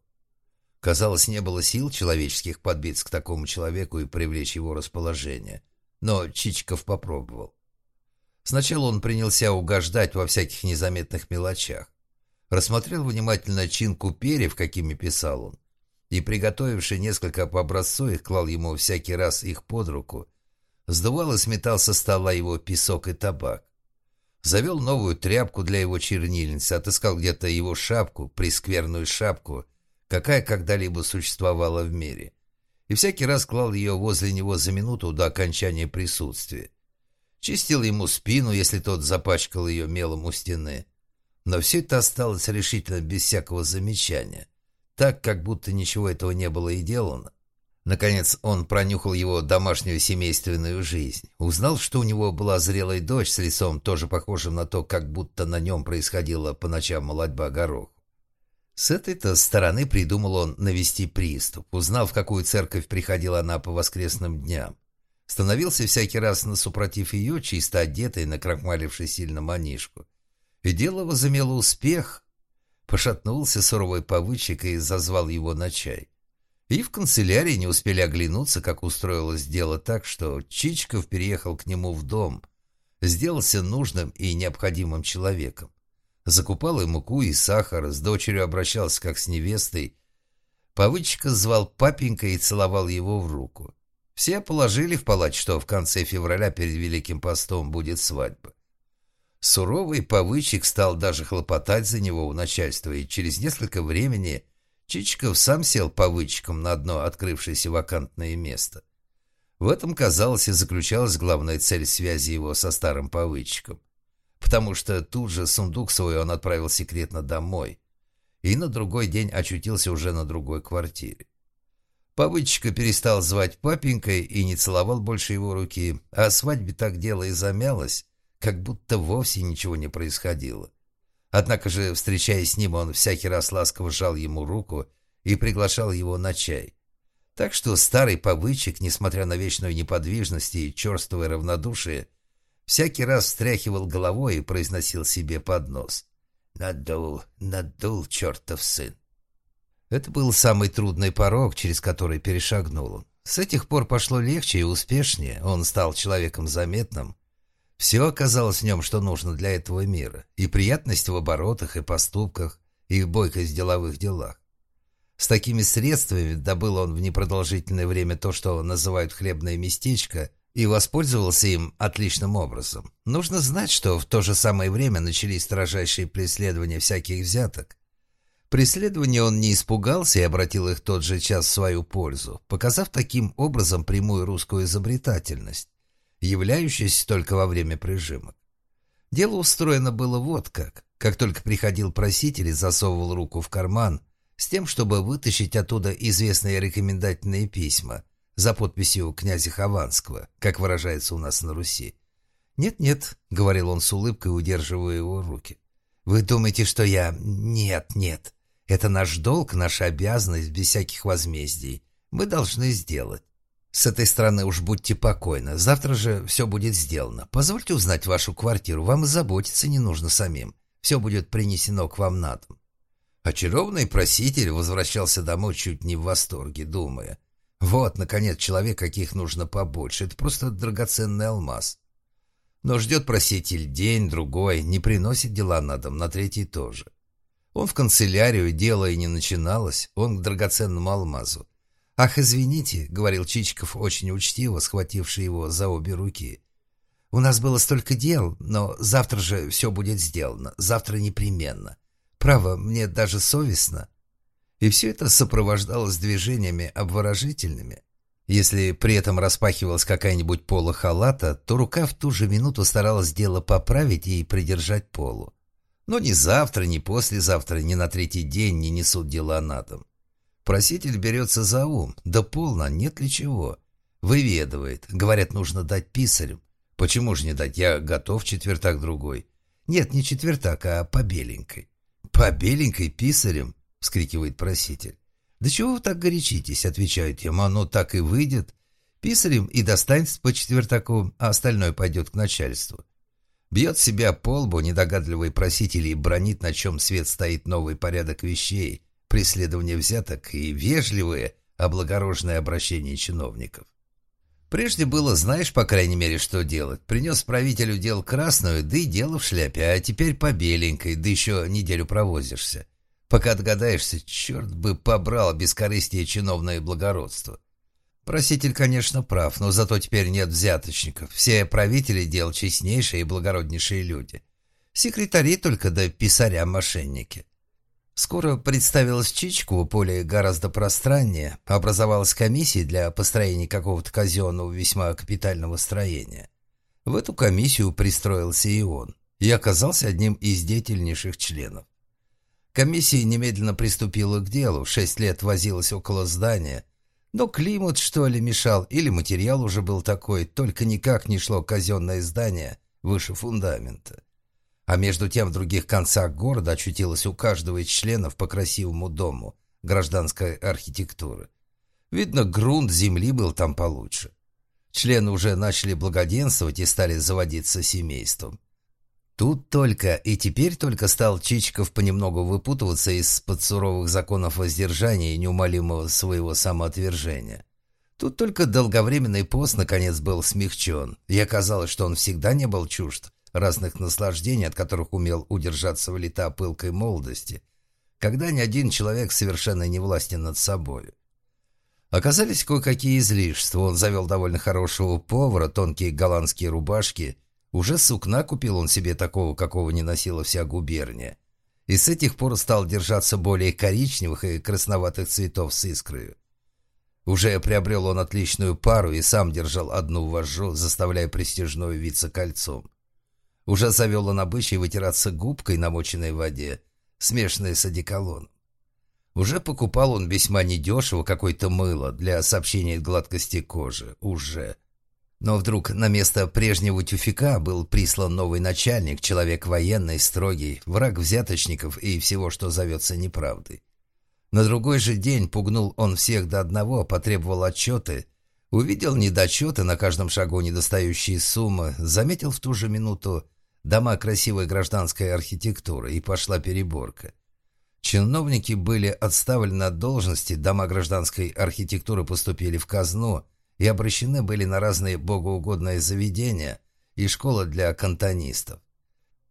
Казалось, не было сил человеческих подбиться к такому человеку и привлечь его расположение. но Чичиков попробовал. Сначала он принялся угождать во всяких незаметных мелочах. Рассмотрел внимательно чинку перьев, какими писал он, и, приготовивший несколько по образцу их, клал ему всякий раз их под руку, сдувал и сметал со стола его песок и табак. Завел новую тряпку для его чернильницы, отыскал где-то его шапку, прескверную шапку, какая когда-либо существовала в мире, и всякий раз клал ее возле него за минуту до окончания присутствия. Чистил ему спину, если тот запачкал ее мелом у стены. Но все это осталось решительно без всякого замечания, так, как будто ничего этого не было и делано. Наконец он пронюхал его домашнюю семейственную жизнь. Узнал, что у него была зрелая дочь с лицом, тоже похожим на то, как будто на нем происходила по ночам молодьба горох. С этой-то стороны придумал он навести приступ. Узнал, в какую церковь приходила она по воскресным дням. Становился всякий раз на супротив ее, чисто одетый, накрахмаливший сильно манишку. И дело возымело успех. Пошатнулся суровый повычек и зазвал его на чай. И в канцелярии не успели оглянуться, как устроилось дело так, что Чичков переехал к нему в дом, сделался нужным и необходимым человеком. Закупал и муку, и сахар, с дочерью обращался как с невестой. Повычка звал папенька и целовал его в руку. Все положили в палате, что в конце февраля перед Великим постом будет свадьба. Суровый Павычик стал даже хлопотать за него у начальства, и через несколько времени Чичиков сам сел Павычиком на одно открывшееся вакантное место. В этом, казалось, и заключалась главная цель связи его со старым Павычиком, потому что тут же сундук свой он отправил секретно домой и на другой день очутился уже на другой квартире. Павычка перестал звать папенькой и не целовал больше его руки, а свадьбе так дело и замялось, как будто вовсе ничего не происходило. Однако же, встречаясь с ним, он всякий раз ласково жал ему руку и приглашал его на чай. Так что старый Павычек, несмотря на вечную неподвижность и черствое равнодушие, всякий раз встряхивал головой и произносил себе под нос. «Надул, надул, чертов сын!» Это был самый трудный порог, через который перешагнул он. С этих пор пошло легче и успешнее, он стал человеком заметным. Все оказалось в нем, что нужно для этого мира, и приятность в оборотах и поступках, и бойкость в деловых делах. С такими средствами добыл он в непродолжительное время то, что называют хлебное местечко, и воспользовался им отличным образом. Нужно знать, что в то же самое время начались строжайшие преследования всяких взяток, Преследования он не испугался и обратил их тот же час в свою пользу, показав таким образом прямую русскую изобретательность, являющуюся только во время прижимок. Дело устроено было вот как. Как только приходил проситель и засовывал руку в карман, с тем, чтобы вытащить оттуда известные рекомендательные письма за подписью князя Хованского, как выражается у нас на Руси. «Нет-нет», — говорил он с улыбкой, удерживая его руки. «Вы думаете, что я...» «Нет, нет. Это наш долг, наша обязанность, без всяких возмездий. Мы должны сделать. С этой стороны уж будьте покойны. Завтра же все будет сделано. Позвольте узнать вашу квартиру. Вам и заботиться не нужно самим. Все будет принесено к вам на дом. Очарованный проситель возвращался домой чуть не в восторге, думая. Вот, наконец, человек, каких нужно побольше. Это просто драгоценный алмаз. Но ждет проситель день, другой, не приносит дела на дом, на третий тоже. Он в канцелярию, дело и не начиналось, он к драгоценному алмазу. «Ах, извините», — говорил Чичиков очень учтиво, схвативший его за обе руки. «У нас было столько дел, но завтра же все будет сделано, завтра непременно. Право, мне даже совестно». И все это сопровождалось движениями обворожительными. Если при этом распахивалась какая-нибудь пола халата, то рука в ту же минуту старалась дело поправить и придержать полу. Но ни завтра, ни послезавтра, ни на третий день не несут дела на дом. Проситель берется за ум. Да полно, нет ли чего? Выведывает. Говорят, нужно дать писарю. Почему же не дать? Я готов четвертак другой. Нет, не четвертак, а по беленькой. По беленькой писарем? Вскрикивает проситель. Да чего вы так горячитесь? Отвечают ему. Оно так и выйдет. Писарем и достанется по четвертаку, а остальное пойдет к начальству. Бьет себя по лбу недогадливый проситель и бронит, на чем свет стоит новый порядок вещей, преследование взяток и вежливые, облагороженное обращение чиновников. Прежде было, знаешь, по крайней мере, что делать. Принес правителю дел красную, да и дело в шляпе, а теперь по беленькой, да еще неделю провозишься. Пока догадаешься, черт бы побрал бескорыстие чиновное благородство. Проситель, конечно, прав, но зато теперь нет взяточников. Все правители дел честнейшие и благороднейшие люди. Секретари только да писаря-мошенники. Скоро представилась Чичкова, поле гораздо пространнее, образовалась комиссия для построения какого-то казенного весьма капитального строения. В эту комиссию пристроился и он, и оказался одним из деятельнейших членов. Комиссия немедленно приступила к делу, шесть лет возилась около здания, но климат, что ли, мешал, или материал уже был такой, только никак не шло казенное здание выше фундамента. А между тем в других концах города очутилась у каждого из членов по красивому дому гражданской архитектуры. Видно, грунт земли был там получше. Члены уже начали благоденствовать и стали заводиться семейством. Тут только и теперь только стал Чичиков понемногу выпутываться из-под суровых законов воздержания и неумолимого своего самоотвержения. Тут только долговременный пост наконец был смягчен, и оказалось, что он всегда не был чужд разных наслаждений, от которых умел удержаться в лета пылкой молодости, когда ни один человек совершенно не властен над собой. Оказались кое-какие излишества. Он завел довольно хорошего повара, тонкие голландские рубашки. Уже сукна купил он себе такого, какого не носила вся губерния. И с этих пор стал держаться более коричневых и красноватых цветов с искрою. Уже приобрел он отличную пару и сам держал одну вожжу, заставляя престижную виться кольцом. Уже завел он обычай вытираться губкой, намоченной в воде, смешанной с одеколоном. Уже покупал он весьма недешево какое-то мыло для сообщения гладкости кожи. Уже. Но вдруг на место прежнего тюфика был прислан новый начальник, человек военный, строгий, враг взяточников и всего, что зовется неправдой. На другой же день пугнул он всех до одного, потребовал отчеты, увидел недочеты на каждом шагу недостающие суммы, заметил в ту же минуту дома красивой гражданской архитектуры, и пошла переборка. Чиновники были отставлены от должности, дома гражданской архитектуры поступили в казну и обращены были на разные богоугодные заведения и школы для кантонистов.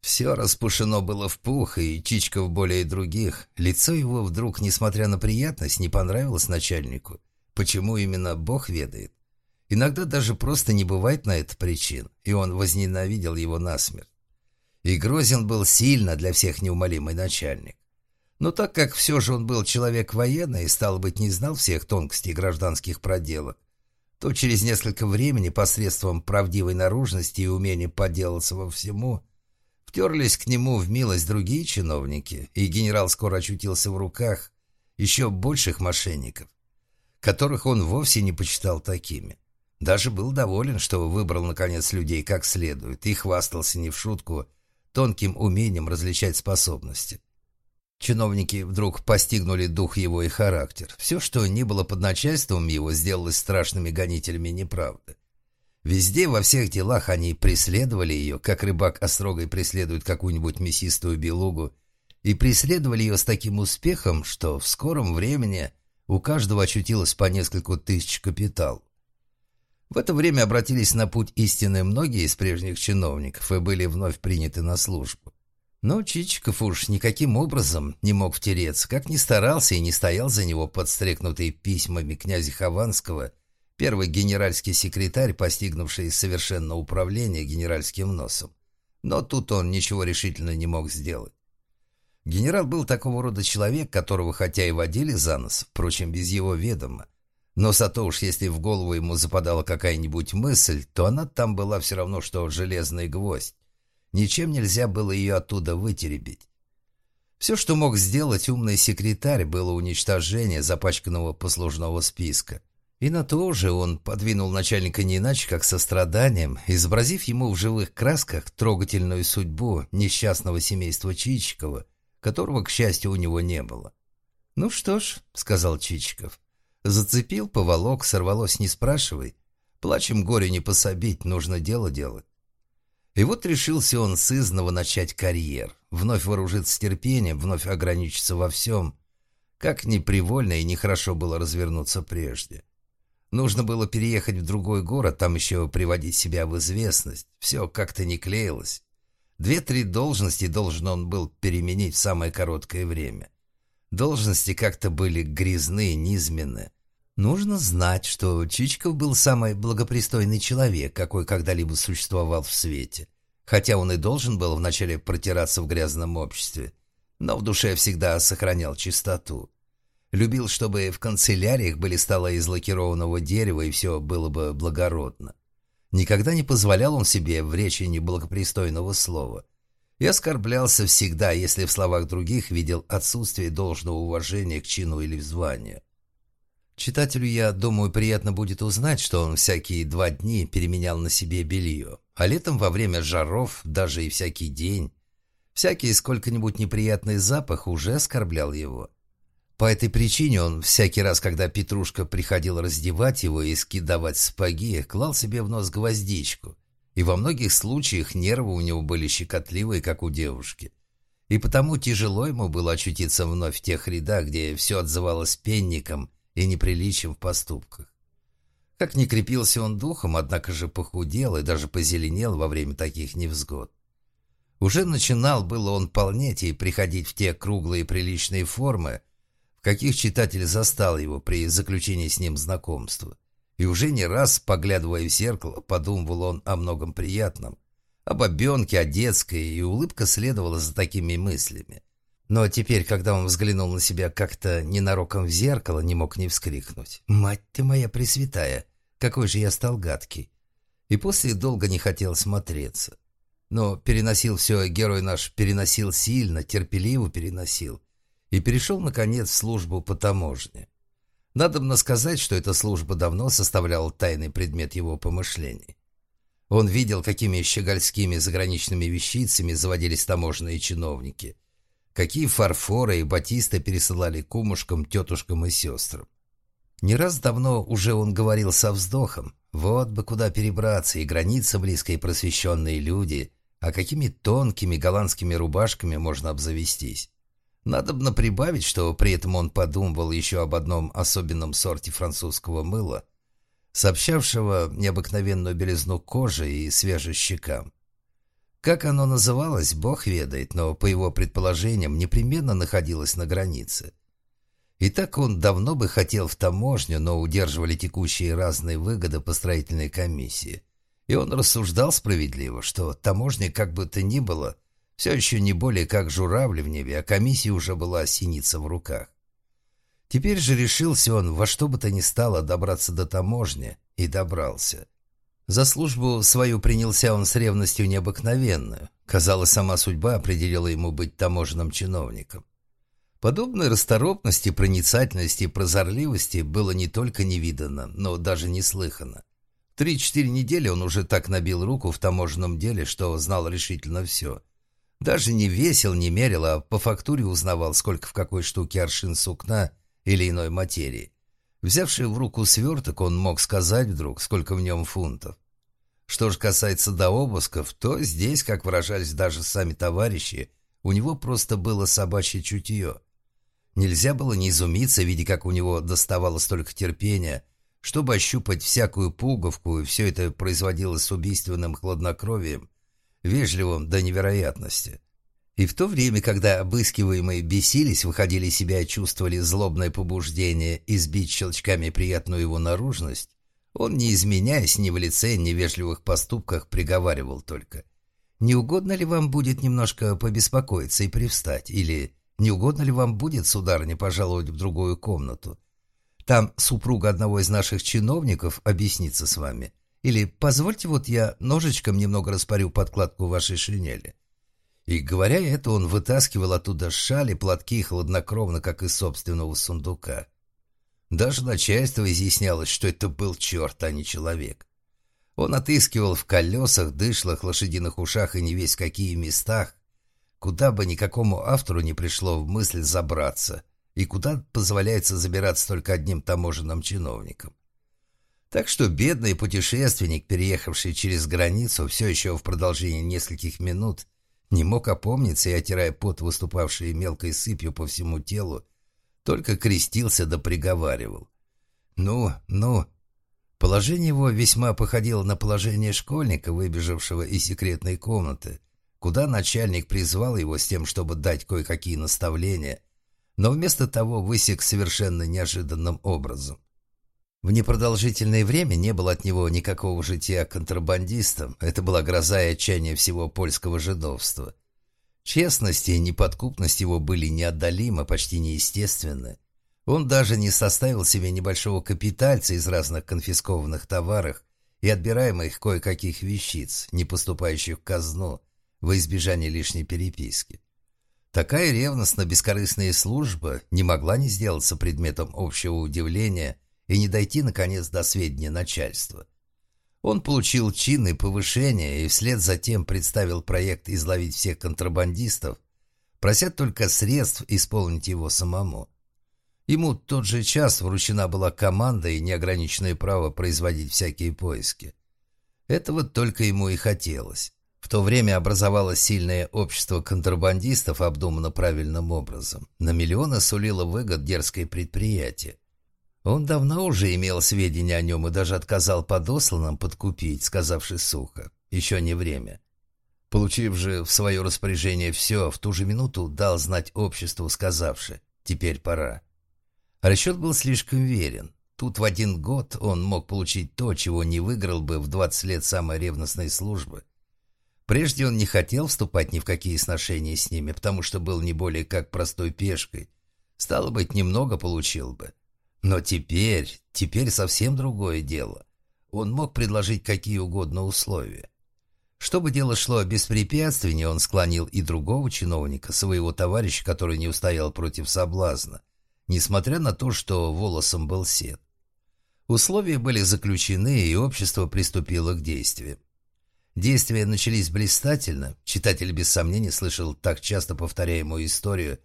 Все распушено было в пух, и Чичков более других. Лицо его вдруг, несмотря на приятность, не понравилось начальнику. Почему именно Бог ведает? Иногда даже просто не бывает на это причин, и он возненавидел его насмерть. И Грозин был сильно для всех неумолимый начальник. Но так как все же он был человек военный и, стал быть, не знал всех тонкостей гражданских проделок, то через несколько времени посредством правдивой наружности и умения поделаться во всему втерлись к нему в милость другие чиновники, и генерал скоро очутился в руках еще больших мошенников, которых он вовсе не почитал такими. Даже был доволен, что выбрал, наконец, людей как следует, и хвастался не в шутку – тонким умением различать способности. Чиновники вдруг постигнули дух его и характер. Все, что не было под начальством его, сделалось страшными гонителями неправды. Везде, во всех делах они преследовали ее, как рыбак острогой преследует какую-нибудь мясистую белугу, и преследовали ее с таким успехом, что в скором времени у каждого очутилось по нескольку тысяч капитал. В это время обратились на путь истины многие из прежних чиновников и были вновь приняты на службу. Но Чичиков уж никаким образом не мог втереться, как ни старался и не стоял за него подстрекнутый письмами князя Хованского, первый генеральский секретарь, постигнувший совершенно управление генеральским носом. Но тут он ничего решительно не мог сделать. Генерал был такого рода человек, которого хотя и водили за нос, впрочем, без его ведома, но зато уж если в голову ему западала какая-нибудь мысль, то она там была все равно, что железный гвоздь. Ничем нельзя было ее оттуда вытеребить. Все, что мог сделать умный секретарь, было уничтожение запачканного послужного списка. И на то же он подвинул начальника не иначе, как состраданием, изобразив ему в живых красках трогательную судьбу несчастного семейства Чичикова, которого, к счастью, у него не было. «Ну что ж», — сказал Чичиков, Зацепил, поволок, сорвалось, не спрашивай. Плачем горе не пособить, нужно дело делать. И вот решился он сызново начать карьер, вновь вооружиться терпением, вновь ограничиться во всем. Как непривольно и нехорошо было развернуться прежде. Нужно было переехать в другой город, там еще приводить себя в известность. Все как-то не клеилось. Две-три должности должен он был переменить в самое короткое время. Должности как-то были грязные, низменные. Нужно знать, что Чичков был самый благопристойный человек, какой когда-либо существовал в свете. Хотя он и должен был вначале протираться в грязном обществе, но в душе всегда сохранял чистоту. Любил, чтобы в канцеляриях были стола из лакированного дерева, и все было бы благородно. Никогда не позволял он себе в речи неблагопристойного слова. И оскорблялся всегда, если в словах других видел отсутствие должного уважения к чину или званию. Читателю, я думаю, приятно будет узнать, что он всякие два дни переменял на себе белье, а летом во время жаров, даже и всякий день, всякий сколько-нибудь неприятный запах уже оскорблял его. По этой причине он всякий раз, когда Петрушка приходил раздевать его и скидывать сапоги, клал себе в нос гвоздичку. И во многих случаях нервы у него были щекотливые, как у девушки. И потому тяжело ему было очутиться вновь в тех рядах, где все отзывалось пенником и неприличием в поступках. Как ни крепился он духом, однако же похудел и даже позеленел во время таких невзгод. Уже начинал было он полнеть и приходить в те круглые приличные формы, в каких читатель застал его при заключении с ним знакомства. И уже не раз, поглядывая в зеркало, подумывал он о многом приятном, о бабенке, о детской, и улыбка следовала за такими мыслями. Но теперь, когда он взглянул на себя как-то ненароком в зеркало, не мог не вскрикнуть. «Мать ты моя пресвятая! Какой же я стал гадкий!» И после долго не хотел смотреться. Но переносил все, герой наш переносил сильно, терпеливо переносил и перешел, наконец, в службу по таможне. Надобно сказать, что эта служба давно составляла тайный предмет его помышлений. Он видел, какими щегольскими заграничными вещицами заводились таможенные чиновники, какие фарфоры и батисты пересылали кумушкам, тетушкам и сестрам. Не раз давно уже он говорил со вздохом, вот бы куда перебраться, и граница близкая, и просвещенные люди, а какими тонкими голландскими рубашками можно обзавестись. Надобно прибавить, что при этом он подумывал еще об одном особенном сорте французского мыла, сообщавшего необыкновенную белизну кожи и свежесть щекам. Как оно называлось, бог ведает, но, по его предположениям, непременно находилось на границе. И так он давно бы хотел в таможню, но удерживали текущие разные выгоды по строительной комиссии. И он рассуждал справедливо, что таможня, как бы то ни было, — все еще не более как журавли в небе, а комиссия уже была синица в руках. Теперь же решился он во что бы то ни стало добраться до таможни и добрался. За службу свою принялся он с ревностью необыкновенную. Казалось, сама судьба определила ему быть таможенным чиновником. Подобной расторопности, проницательности и прозорливости было не только не видано, но даже не слыхано. Три-четыре недели он уже так набил руку в таможенном деле, что знал решительно все. Даже не весил, не мерил, а по фактуре узнавал, сколько в какой штуке аршин сукна или иной материи. Взявший в руку сверток, он мог сказать вдруг, сколько в нем фунтов. Что же касается до обысков, то здесь, как выражались даже сами товарищи, у него просто было собачье чутье. Нельзя было не изумиться, видя, как у него доставало столько терпения, чтобы ощупать всякую пуговку, и все это производилось с убийственным хладнокровием, вежливым до невероятности. И в то время, когда обыскиваемые бесились, выходили из себя и чувствовали злобное побуждение избить щелчками приятную его наружность, он, не изменяясь ни в лице, ни в вежливых поступках, приговаривал только. «Не угодно ли вам будет немножко побеспокоиться и привстать? Или не угодно ли вам будет, сударыня, пожаловать в другую комнату? Там супруга одного из наших чиновников объяснится с вами. Или позвольте вот я ножичком немного распорю подкладку вашей шинели. И, говоря это, он вытаскивал оттуда шали, платки хладнокровно, как из собственного сундука. Даже начальство изъяснялось, что это был черт, а не человек. Он отыскивал в колесах, дышлах, лошадиных ушах и не весь какие местах, куда бы никакому автору не пришло в мысль забраться, и куда позволяется забираться только одним таможенным чиновникам. Так что бедный путешественник, переехавший через границу, все еще в продолжении нескольких минут, не мог опомниться и, отирая пот, выступавший мелкой сыпью по всему телу, только крестился да приговаривал. «Ну, ну, Положение его весьма походило на положение школьника, выбежавшего из секретной комнаты, куда начальник призвал его с тем, чтобы дать кое-какие наставления, но вместо того высек совершенно неожиданным образом. В непродолжительное время не было от него никакого жития контрабандистом, это была гроза и отчаяние всего польского жидовства. Честность и неподкупность его были неотдалимы, почти неестественны. Он даже не составил себе небольшого капитальца из разных конфискованных товаров и отбираемых кое-каких вещиц, не поступающих в казну, во избежание лишней переписки. Такая ревностно-бескорыстная служба не могла не сделаться предметом общего удивления и не дойти, наконец, до сведения начальства. Он получил чин и повышение, и вслед за тем представил проект изловить всех контрабандистов, прося только средств исполнить его самому. Ему тот же час вручена была команда и неограниченное право производить всякие поиски. Этого только ему и хотелось. В то время образовалось сильное общество контрабандистов обдуманно правильным образом. На миллионы сулило выгод дерзкое предприятие. Он давно уже имел сведения о нем и даже отказал подосланным подкупить, сказавший сухо. Еще не время. Получив же в свое распоряжение все, в ту же минуту дал знать обществу, сказавши «теперь пора». Расчет был слишком верен. Тут в один год он мог получить то, чего не выиграл бы в 20 лет самой ревностной службы. Прежде он не хотел вступать ни в какие сношения с ними, потому что был не более как простой пешкой. Стало быть, немного получил бы. Но теперь, теперь совсем другое дело. Он мог предложить какие угодно условия. Чтобы дело шло беспрепятственнее, он склонил и другого чиновника, своего товарища, который не устоял против соблазна, несмотря на то, что волосом был сед. Условия были заключены, и общество приступило к действиям. Действия начались блистательно. Читатель без сомнения слышал так часто повторяемую историю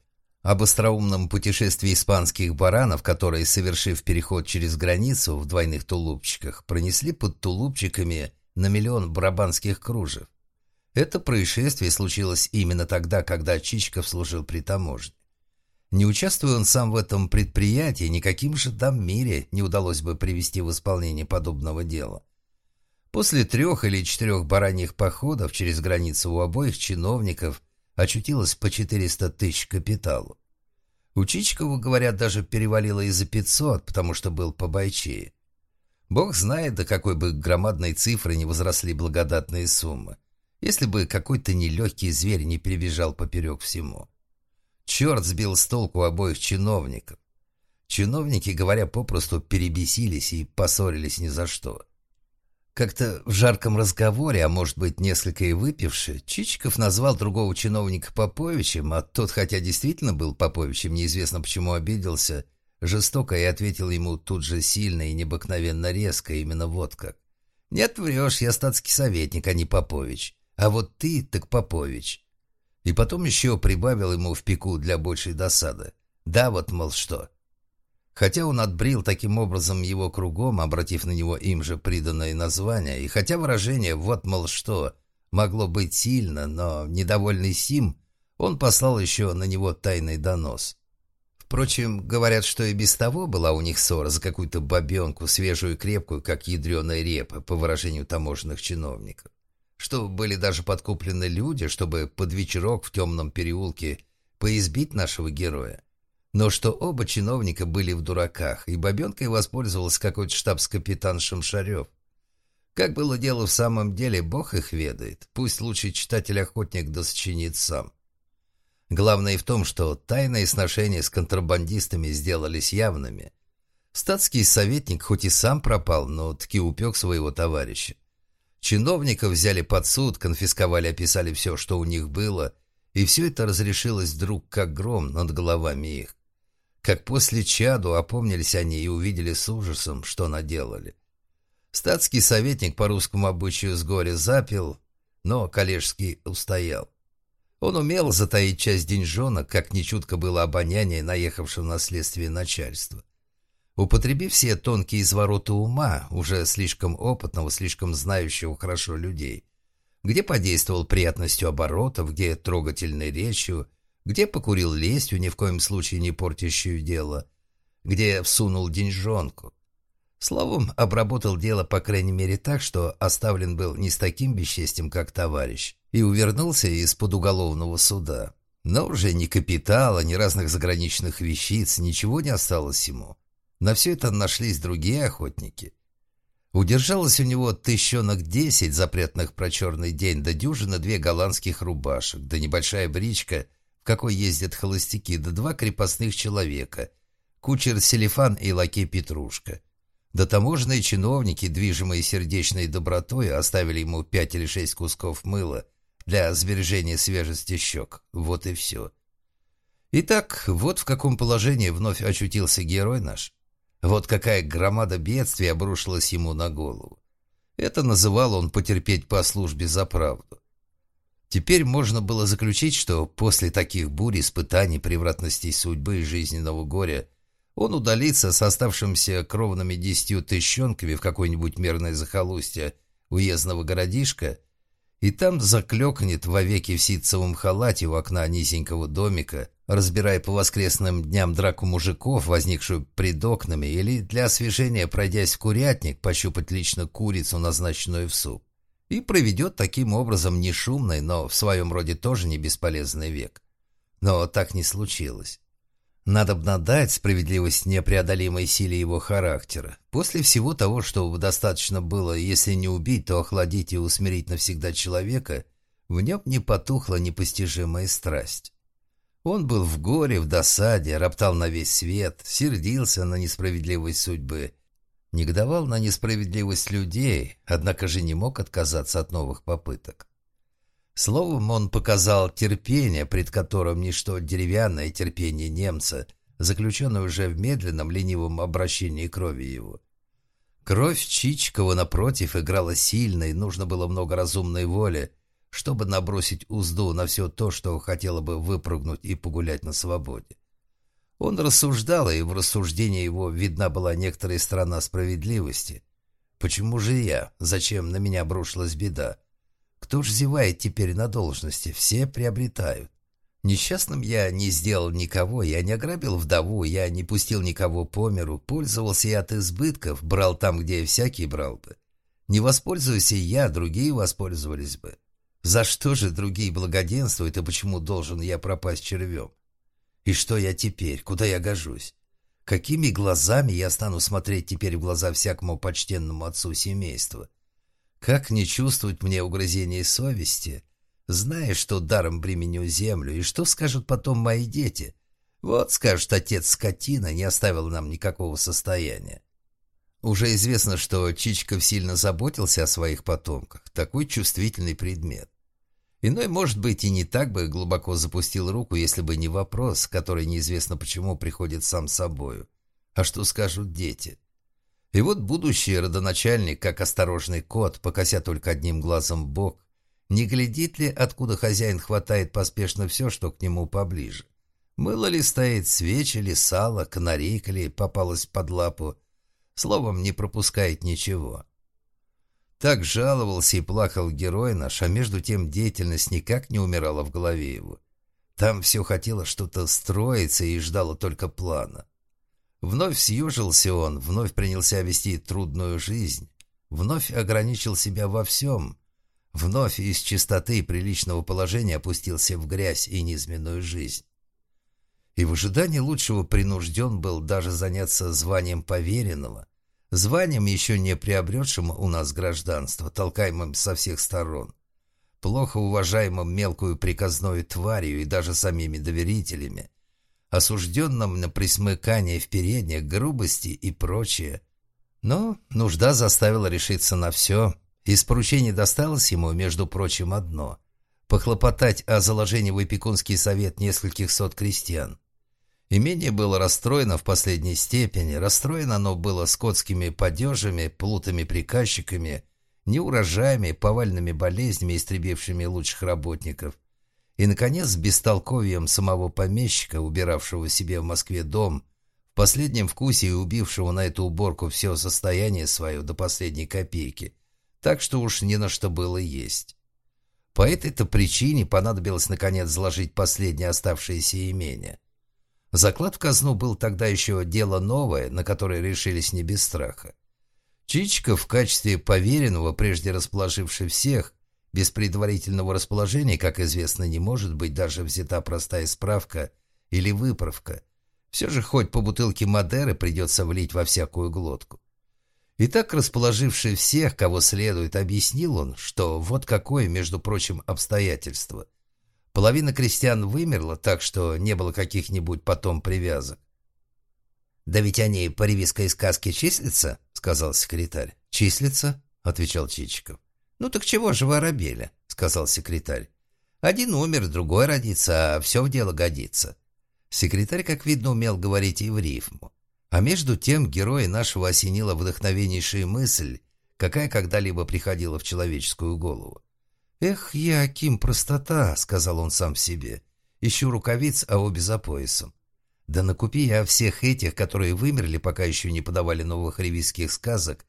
об остроумном путешествии испанских баранов, которые, совершив переход через границу в двойных тулупчиках, пронесли под тулупчиками на миллион барабанских кружев. Это происшествие случилось именно тогда, когда Чичков служил при таможне. Не участвуя он сам в этом предприятии, никаким же там мире не удалось бы привести в исполнение подобного дела. После трех или четырех бараньих походов через границу у обоих чиновников очутилось по 400 тысяч капиталу. У Чичкова, говорят, даже перевалило и за 500, потому что был побойчее. Бог знает, до какой бы громадной цифры не возросли благодатные суммы, если бы какой-то нелегкий зверь не перебежал поперек всему. Черт сбил с толку обоих чиновников. Чиновники, говоря попросту, перебесились и поссорились ни за что. Как-то в жарком разговоре, а может быть несколько и выпивши, Чичиков назвал другого чиновника Поповичем, а тот, хотя действительно был Поповичем, неизвестно почему обиделся, жестоко и ответил ему тут же сильно и необыкновенно резко, именно вот как. «Нет, врешь, я статский советник, а не Попович. А вот ты, так Попович. И потом еще прибавил ему в пику для большей досады. Да, вот, мол, что. Хотя он отбрил таким образом его кругом, обратив на него им же приданное название, и хотя выражение «вот, мол, что» могло быть сильно, но, недовольный Сим, он послал еще на него тайный донос. Впрочем, говорят, что и без того была у них ссора за какую-то бабенку, свежую и крепкую, как ядреная репа, по выражению таможенных чиновников что были даже подкуплены люди, чтобы под вечерок в темном переулке поизбить нашего героя. Но что оба чиновника были в дураках, и бабенкой воспользовался какой-то штабс-капитан Шамшарев. Как было дело в самом деле, бог их ведает. Пусть лучший читатель-охотник досочинит сам. Главное в том, что тайные сношения с контрабандистами сделались явными. Статский советник хоть и сам пропал, но таки упек своего товарища. Чиновников взяли под суд, конфисковали, описали все, что у них было, и все это разрешилось вдруг как гром над головами их. Как после чаду опомнились они и увидели с ужасом, что наделали. Статский советник по русскому обычаю с горя запил, но коллежский устоял. Он умел затаить часть деньжонок, как нечутко было обоняние наехавшего на следствие начальства. Употребив все тонкие извороты ума, уже слишком опытного, слишком знающего хорошо людей, где подействовал приятностью оборотов, где трогательной речью, где покурил лестью, ни в коем случае не портящую дело, где всунул деньжонку. Словом, обработал дело, по крайней мере, так, что оставлен был не с таким бесчестием, как товарищ, и увернулся из-под уголовного суда. Но уже ни капитала, ни разных заграничных вещиц, ничего не осталось ему. На все это нашлись другие охотники. Удержалось у него тыщенок десять запретных про черный день, да дюжина две голландских рубашек, да небольшая бричка, в какой ездят холостяки, да два крепостных человека, кучер Селифан и лакей Петрушка — да таможенные чиновники, движимые сердечной добротой, оставили ему пять или шесть кусков мыла для сбережения свежести щек. Вот и все. Итак, вот в каком положении вновь очутился герой наш. Вот какая громада бедствий обрушилась ему на голову. Это называл он потерпеть по службе за правду. Теперь можно было заключить, что после таких бурь, испытаний, превратностей судьбы и жизненного горя он удалится с оставшимися кровными десятью тыщенками в какое-нибудь мерное захолустье уездного городишка и там заклёкнет вовеки в ситцевом халате у окна низенького домика, разбирая по воскресным дням драку мужиков, возникшую пред окнами, или для освежения, пройдясь в курятник, пощупать лично курицу, назначенную в суп, и проведет таким образом не шумный, но в своем роде тоже не бесполезный век. Но так не случилось. Надо бы надать справедливость непреодолимой силе его характера. После всего того, что достаточно было, если не убить, то охладить и усмирить навсегда человека, в нем не потухла непостижимая страсть. Он был в горе, в досаде, роптал на весь свет, сердился на несправедливость судьбы, негодовал на несправедливость людей, однако же не мог отказаться от новых попыток. Словом, он показал терпение, пред которым ничто деревянное терпение немца, заключенное уже в медленном ленивом обращении крови его. Кровь Чичкова, напротив, играла сильно, и нужно было много разумной воли, чтобы набросить узду на все то, что хотело бы выпрыгнуть и погулять на свободе. Он рассуждал, и в рассуждении его видна была некоторая сторона справедливости. «Почему же я? Зачем на меня обрушилась беда? Кто ж зевает теперь на должности? Все приобретают. Несчастным я не сделал никого, я не ограбил вдову, я не пустил никого по миру, пользовался я от избытков, брал там, где всякий брал бы. Не воспользуйся я, другие воспользовались бы. За что же другие благоденствуют, и почему должен я пропасть червем? И что я теперь, куда я гожусь? Какими глазами я стану смотреть теперь в глаза всякому почтенному отцу семейства? Как не чувствовать мне угрызения совести, зная, что даром бременю землю, и что скажут потом мои дети? Вот, скажут, отец скотина не оставил нам никакого состояния. Уже известно, что Чичков сильно заботился о своих потомках. Такой чувствительный предмет. Иной, может быть, и не так бы глубоко запустил руку, если бы не вопрос, который неизвестно почему приходит сам собою. А что скажут дети? И вот будущий родоначальник, как осторожный кот, покося только одним глазом бок, не глядит ли, откуда хозяин хватает поспешно все, что к нему поближе. Мыло ли стоит, свечи ли, сало, канарейка ли попалась под лапу. Словом, не пропускает ничего. Так жаловался и плакал герой наш, а между тем деятельность никак не умирала в голове его. Там все хотело что-то строиться и ждало только плана. Вновь съежился он, вновь принялся вести трудную жизнь, вновь ограничил себя во всем, вновь из чистоты и приличного положения опустился в грязь и низменную жизнь. И в ожидании лучшего принужден был даже заняться званием поверенного, званием, еще не приобретшим у нас гражданство, толкаемым со всех сторон, плохо уважаемым мелкую приказную тварью и даже самими доверителями, осужденном на присмыкание в передних, грубости и прочее. Но нужда заставила решиться на все. Из поручений досталось ему, между прочим, одно — похлопотать о заложении в опекунский совет нескольких сот крестьян. Имение было расстроено в последней степени, расстроено оно было скотскими падежами, плутами приказчиками, неурожаями, повальными болезнями, истребившими лучших работников, и, наконец, бестолковием самого помещика, убиравшего себе в Москве дом, в последнем вкусе и убившего на эту уборку все состояние свое до последней копейки, так что уж не на что было есть. По этой-то причине понадобилось, наконец, заложить последнее оставшееся имение. Заклад в казну был тогда еще дело новое, на которое решились не без страха. Чичиков в качестве поверенного, прежде расположивший всех, без предварительного расположения, как известно, не может быть даже взята простая справка или выправка. Все же хоть по бутылке Мадеры придется влить во всякую глотку. И так, расположивший всех, кого следует, объяснил он, что вот какое, между прочим, обстоятельство. Половина крестьян вымерла, так что не было каких-нибудь потом привязок. «Да ведь они по ревизской сказке числятся?» — сказал секретарь. «Числятся?» — отвечал Чичиков. «Ну так чего же вы оробели?» — сказал секретарь. «Один умер, другой родится, а все в дело годится». Секретарь, как видно, умел говорить и в рифму. А между тем героя нашего осенила вдохновеннейшая мысль, какая когда-либо приходила в человеческую голову. «Эх, я, Ким, простота!» — сказал он сам себе. «Ищу рукавиц, а обе за поясом. Да накупи я всех этих, которые вымерли, пока еще не подавали новых ревизских сказок.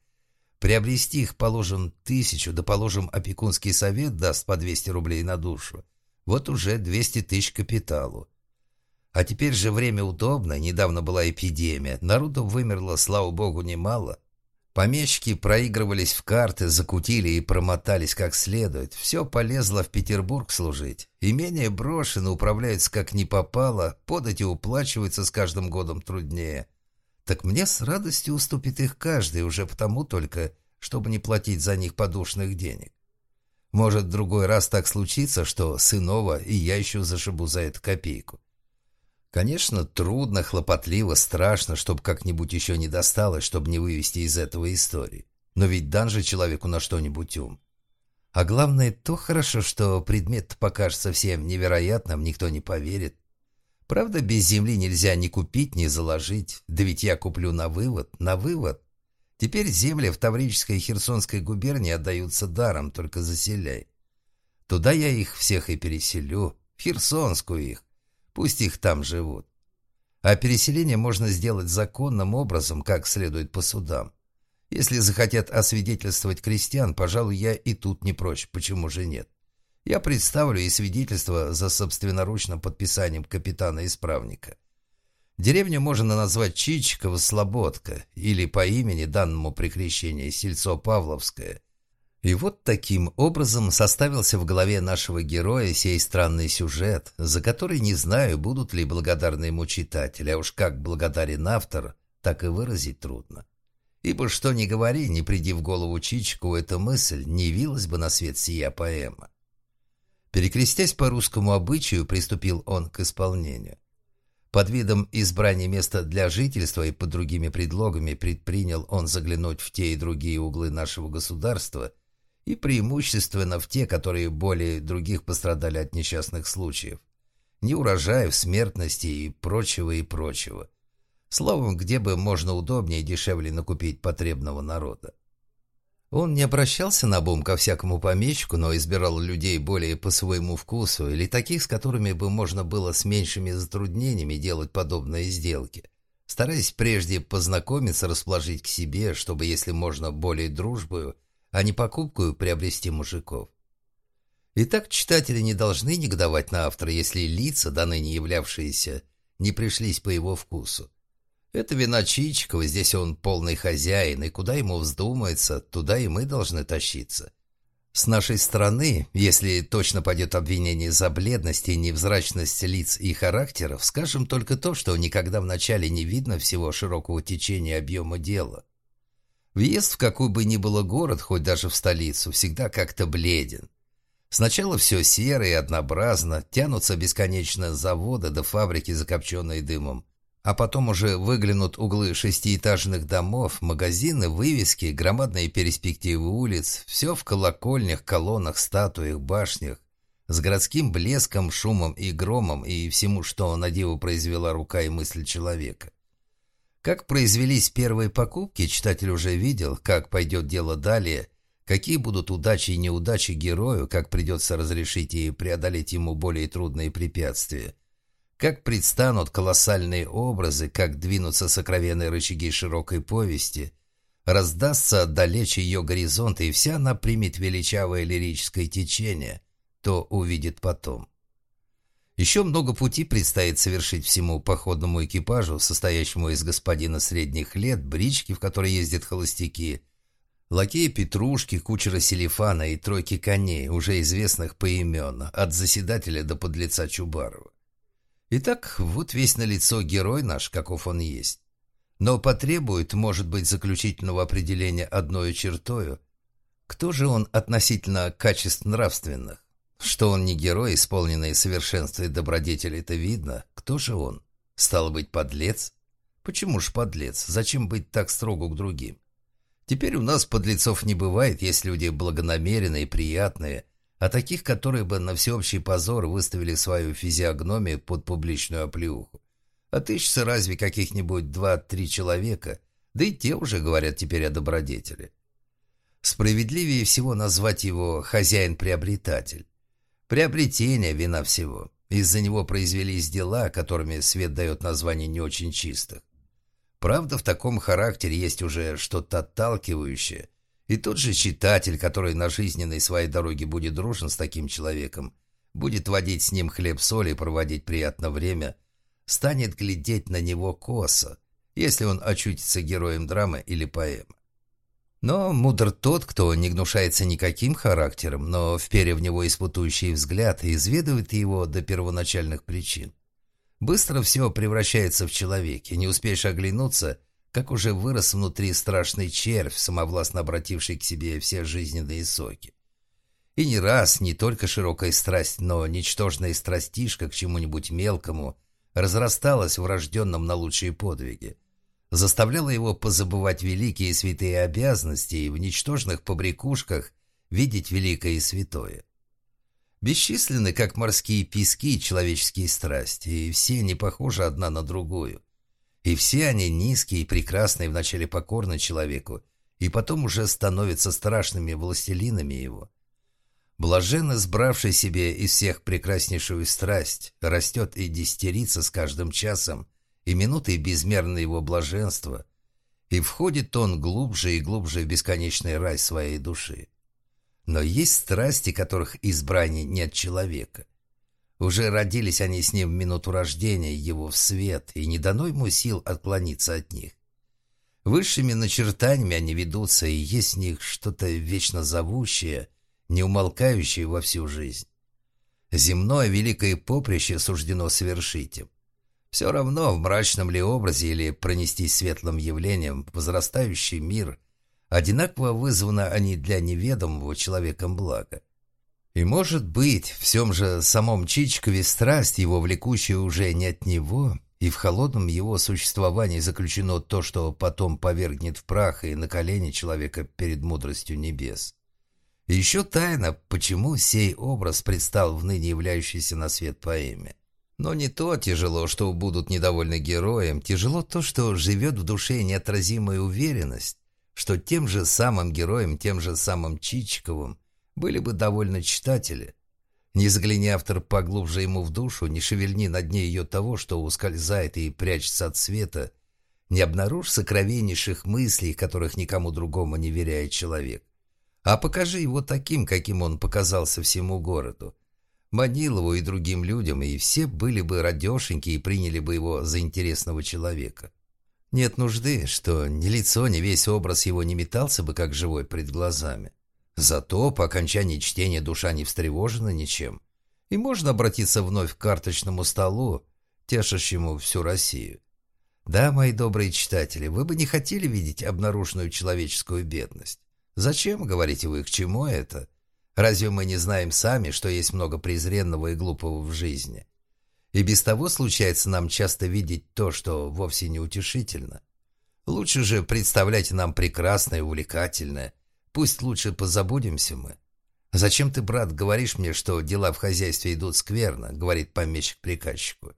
Приобрести их положим тысячу, да положим опекунский совет даст по 200 рублей на душу. Вот уже 200 тысяч капиталу. А теперь же время удобно, недавно была эпидемия, народу вымерло, слава богу, немало. Помещики проигрывались в карты, закутили и промотались как следует. Все полезло в Петербург служить. Имение брошено, управляется как не попало, подать и уплачивается с каждым годом труднее. Так мне с радостью уступит их каждый, уже потому только, чтобы не платить за них подушных денег. Может, другой раз так случится, что сынова и я еще зашибу за эту копейку. Конечно, трудно, хлопотливо, страшно, чтобы как-нибудь еще не досталось, чтобы не вывести из этого истории. Но ведь дан же человеку на что-нибудь ум. А главное, то хорошо, что предмет покажется всем невероятным, никто не поверит. Правда, без земли нельзя ни купить, ни заложить. Да ведь я куплю на вывод, на вывод. Теперь земли в Таврической и Херсонской губернии отдаются даром, только заселяй. Туда я их всех и переселю, в Херсонскую их. Пусть их там живут. А переселение можно сделать законным образом, как следует по судам. Если захотят освидетельствовать крестьян, пожалуй, я и тут не прочь, почему же нет. Я представлю и свидетельство за собственноручным подписанием капитана-исправника. Деревню можно назвать Чичикова-Слободка или по имени, данному при крещении, Сельцо Павловское. И вот таким образом составился в голове нашего героя сей странный сюжет, за который не знаю, будут ли благодарны ему читатели, а уж как благодарен автор, так и выразить трудно. Ибо что ни говори, не приди в голову Чичикову эта мысль, не явилась бы на свет сия поэма. Перекрестясь по русскому обычаю, приступил он к исполнению. Под видом избрания места для жительства и под другими предлогами предпринял он заглянуть в те и другие углы нашего государства – и преимущественно в те, которые более других пострадали от несчастных случаев, неурожаев, смертности и прочего и прочего. Словом, где бы можно удобнее и дешевле накупить потребного народа. Он не обращался на бум ко всякому помещику, но избирал людей более по своему вкусу или таких, с которыми бы можно было с меньшими затруднениями делать подобные сделки, стараясь прежде познакомиться, расположить к себе, чтобы, если можно, более дружбою, а не покупку приобрести мужиков. Итак, читатели не должны негодовать на автора, если лица, до ныне являвшиеся, не пришлись по его вкусу. Это вина Чичикова, здесь он полный хозяин, и куда ему вздумается, туда и мы должны тащиться. С нашей стороны, если точно пойдет обвинение за бледность и невзрачность лиц и характеров, скажем только то, что никогда вначале не видно всего широкого течения объема дела. Въезд в какой бы ни было город, хоть даже в столицу, всегда как-то бледен. Сначала все серо и однообразно, тянутся бесконечно заводы до фабрики, закопченные дымом. А потом уже выглянут углы шестиэтажных домов, магазины, вывески, громадные перспективы улиц, все в колокольнях, колоннах, статуях, башнях, с городским блеском, шумом и громом и всему, что на диво произвела рука и мысль человека. Как произвелись первые покупки, читатель уже видел, как пойдет дело далее, какие будут удачи и неудачи герою, как придется разрешить и преодолеть ему более трудные препятствия, как предстанут колоссальные образы, как двинутся сокровенные рычаги широкой повести, раздастся далече ее горизонт, и вся она примет величавое лирическое течение, то увидит потом. Еще много пути предстоит совершить всему походному экипажу, состоящему из господина средних лет, брички, в которой ездят холостяки, Лакея Петрушки, кучера Селифана и тройки коней, уже известных поименно, от заседателя до подлеца Чубарова. Итак, вот весь налицо герой наш, каков он есть. Но потребует, может быть, заключительного определения одной чертою. Кто же он относительно качеств нравственных? Что он не герой, исполненный совершенства и добродетели, это видно. Кто же он? Стало быть, подлец? Почему ж подлец? Зачем быть так строго к другим? Теперь у нас подлецов не бывает, есть люди благонамеренные и приятные, а таких, которые бы на всеобщий позор выставили свою физиогномию под публичную оплеуху. Отыщется разве каких-нибудь два-три человека, да и те уже говорят теперь о добродетели. Справедливее всего назвать его «хозяин-приобретатель». Приобретение – вина всего. Из-за него произвелись дела, которыми свет дает название не очень чистых. Правда, в таком характере есть уже что-то отталкивающее. И тот же читатель, который на жизненной своей дороге будет дружен с таким человеком, будет водить с ним хлеб-соль и проводить приятное время, станет глядеть на него косо, если он очутится героем драмы или поэмы. Но мудр тот, кто не гнушается никаким характером, но, вперев в него испытующий взгляд, изведывает его до первоначальных причин. Быстро все превращается в человеке. Не успеешь оглянуться, как уже вырос внутри страшный червь, самовластно обративший к себе все жизненные соки. И не раз не только широкая страсть, но ничтожная страстишка к чему-нибудь мелкому разрасталась в рожденном на лучшие подвиги. Заставляла его позабывать великие и святые обязанности и в ничтожных побрякушках видеть великое и святое. Бесчисленны, как морские пески, человеческие страсти, и все не похожи одна на другую. И все они низкие и прекрасные, вначале покорны человеку, и потом уже становятся страшными властелинами его. Блажен, избравший себе из всех прекраснейшую страсть, растет и дистерится с каждым часом, и минутой безмерно его блаженство, и входит он глубже и глубже в бесконечный рай своей души. Но есть страсти, которых избрание нет человека. Уже родились они с ним в минуту рождения его в свет, и не дано ему сил отклониться от них. Высшими начертаниями они ведутся, и есть в них что-то вечно зовущее, неумолкающее во всю жизнь. Земное великое поприще суждено совершить им. Все равно, в мрачном ли образе или пронестись светлым явлением, возрастающий мир Одинаково вызваны они для неведомого человеком блага. И, может быть, в всем же самом Чичкове страсть, его влекущая уже не от него, и в холодном его существовании заключено то, что потом повергнет в прах и на колени человека перед мудростью небес. И еще тайна, почему сей образ предстал в ныне являющейся на свет поэме. Но не то тяжело, что будут недовольны героем, тяжело то, что живет в душе неотразимая уверенность, что тем же самым героем, тем же самым Чичиковым были бы довольны читатели. Не загляни автор поглубже ему в душу, не шевельни над ней ее того, что ускользает и прячется от света, не обнаружь сокровеннейших мыслей, которых никому другому не веряет человек. А покажи его таким, каким он показался всему городу. Манилову и другим людям, и все были бы радешеньки и приняли бы его за интересного человека. Нет нужды, что ни лицо, ни весь образ его не метался бы, как живой пред глазами. Зато по окончании чтения душа не встревожена ничем, и можно обратиться вновь к карточному столу, тешащему всю Россию. Да, мои добрые читатели, вы бы не хотели видеть обнаруженную человеческую бедность. Зачем, говорите вы, к чему это? Разве мы не знаем сами, что есть много презренного и глупого в жизни? И без того случается нам часто видеть то, что вовсе не утешительно. Лучше же представляйте нам прекрасное увлекательное. Пусть лучше позабудемся мы. «Зачем ты, брат, говоришь мне, что дела в хозяйстве идут скверно?» — говорит помещик приказчику.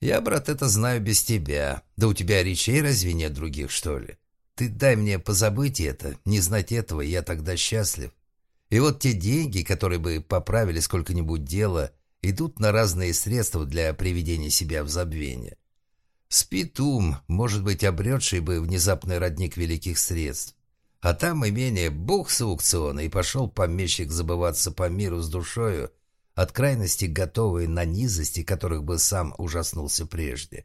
«Я, брат, это знаю без тебя. Да у тебя речей разве нет других, что ли? Ты дай мне позабыть это, не знать этого, я тогда счастлив. И вот те деньги, которые бы поправили сколько-нибудь дело, идут на разные средства для приведения себя в забвение. Спит ум, может быть, обретший бы внезапный родник великих средств. А там имение бух с аукциона, и пошел помещик забываться по миру с душою, от крайности готовые на низости, которых бы сам ужаснулся прежде.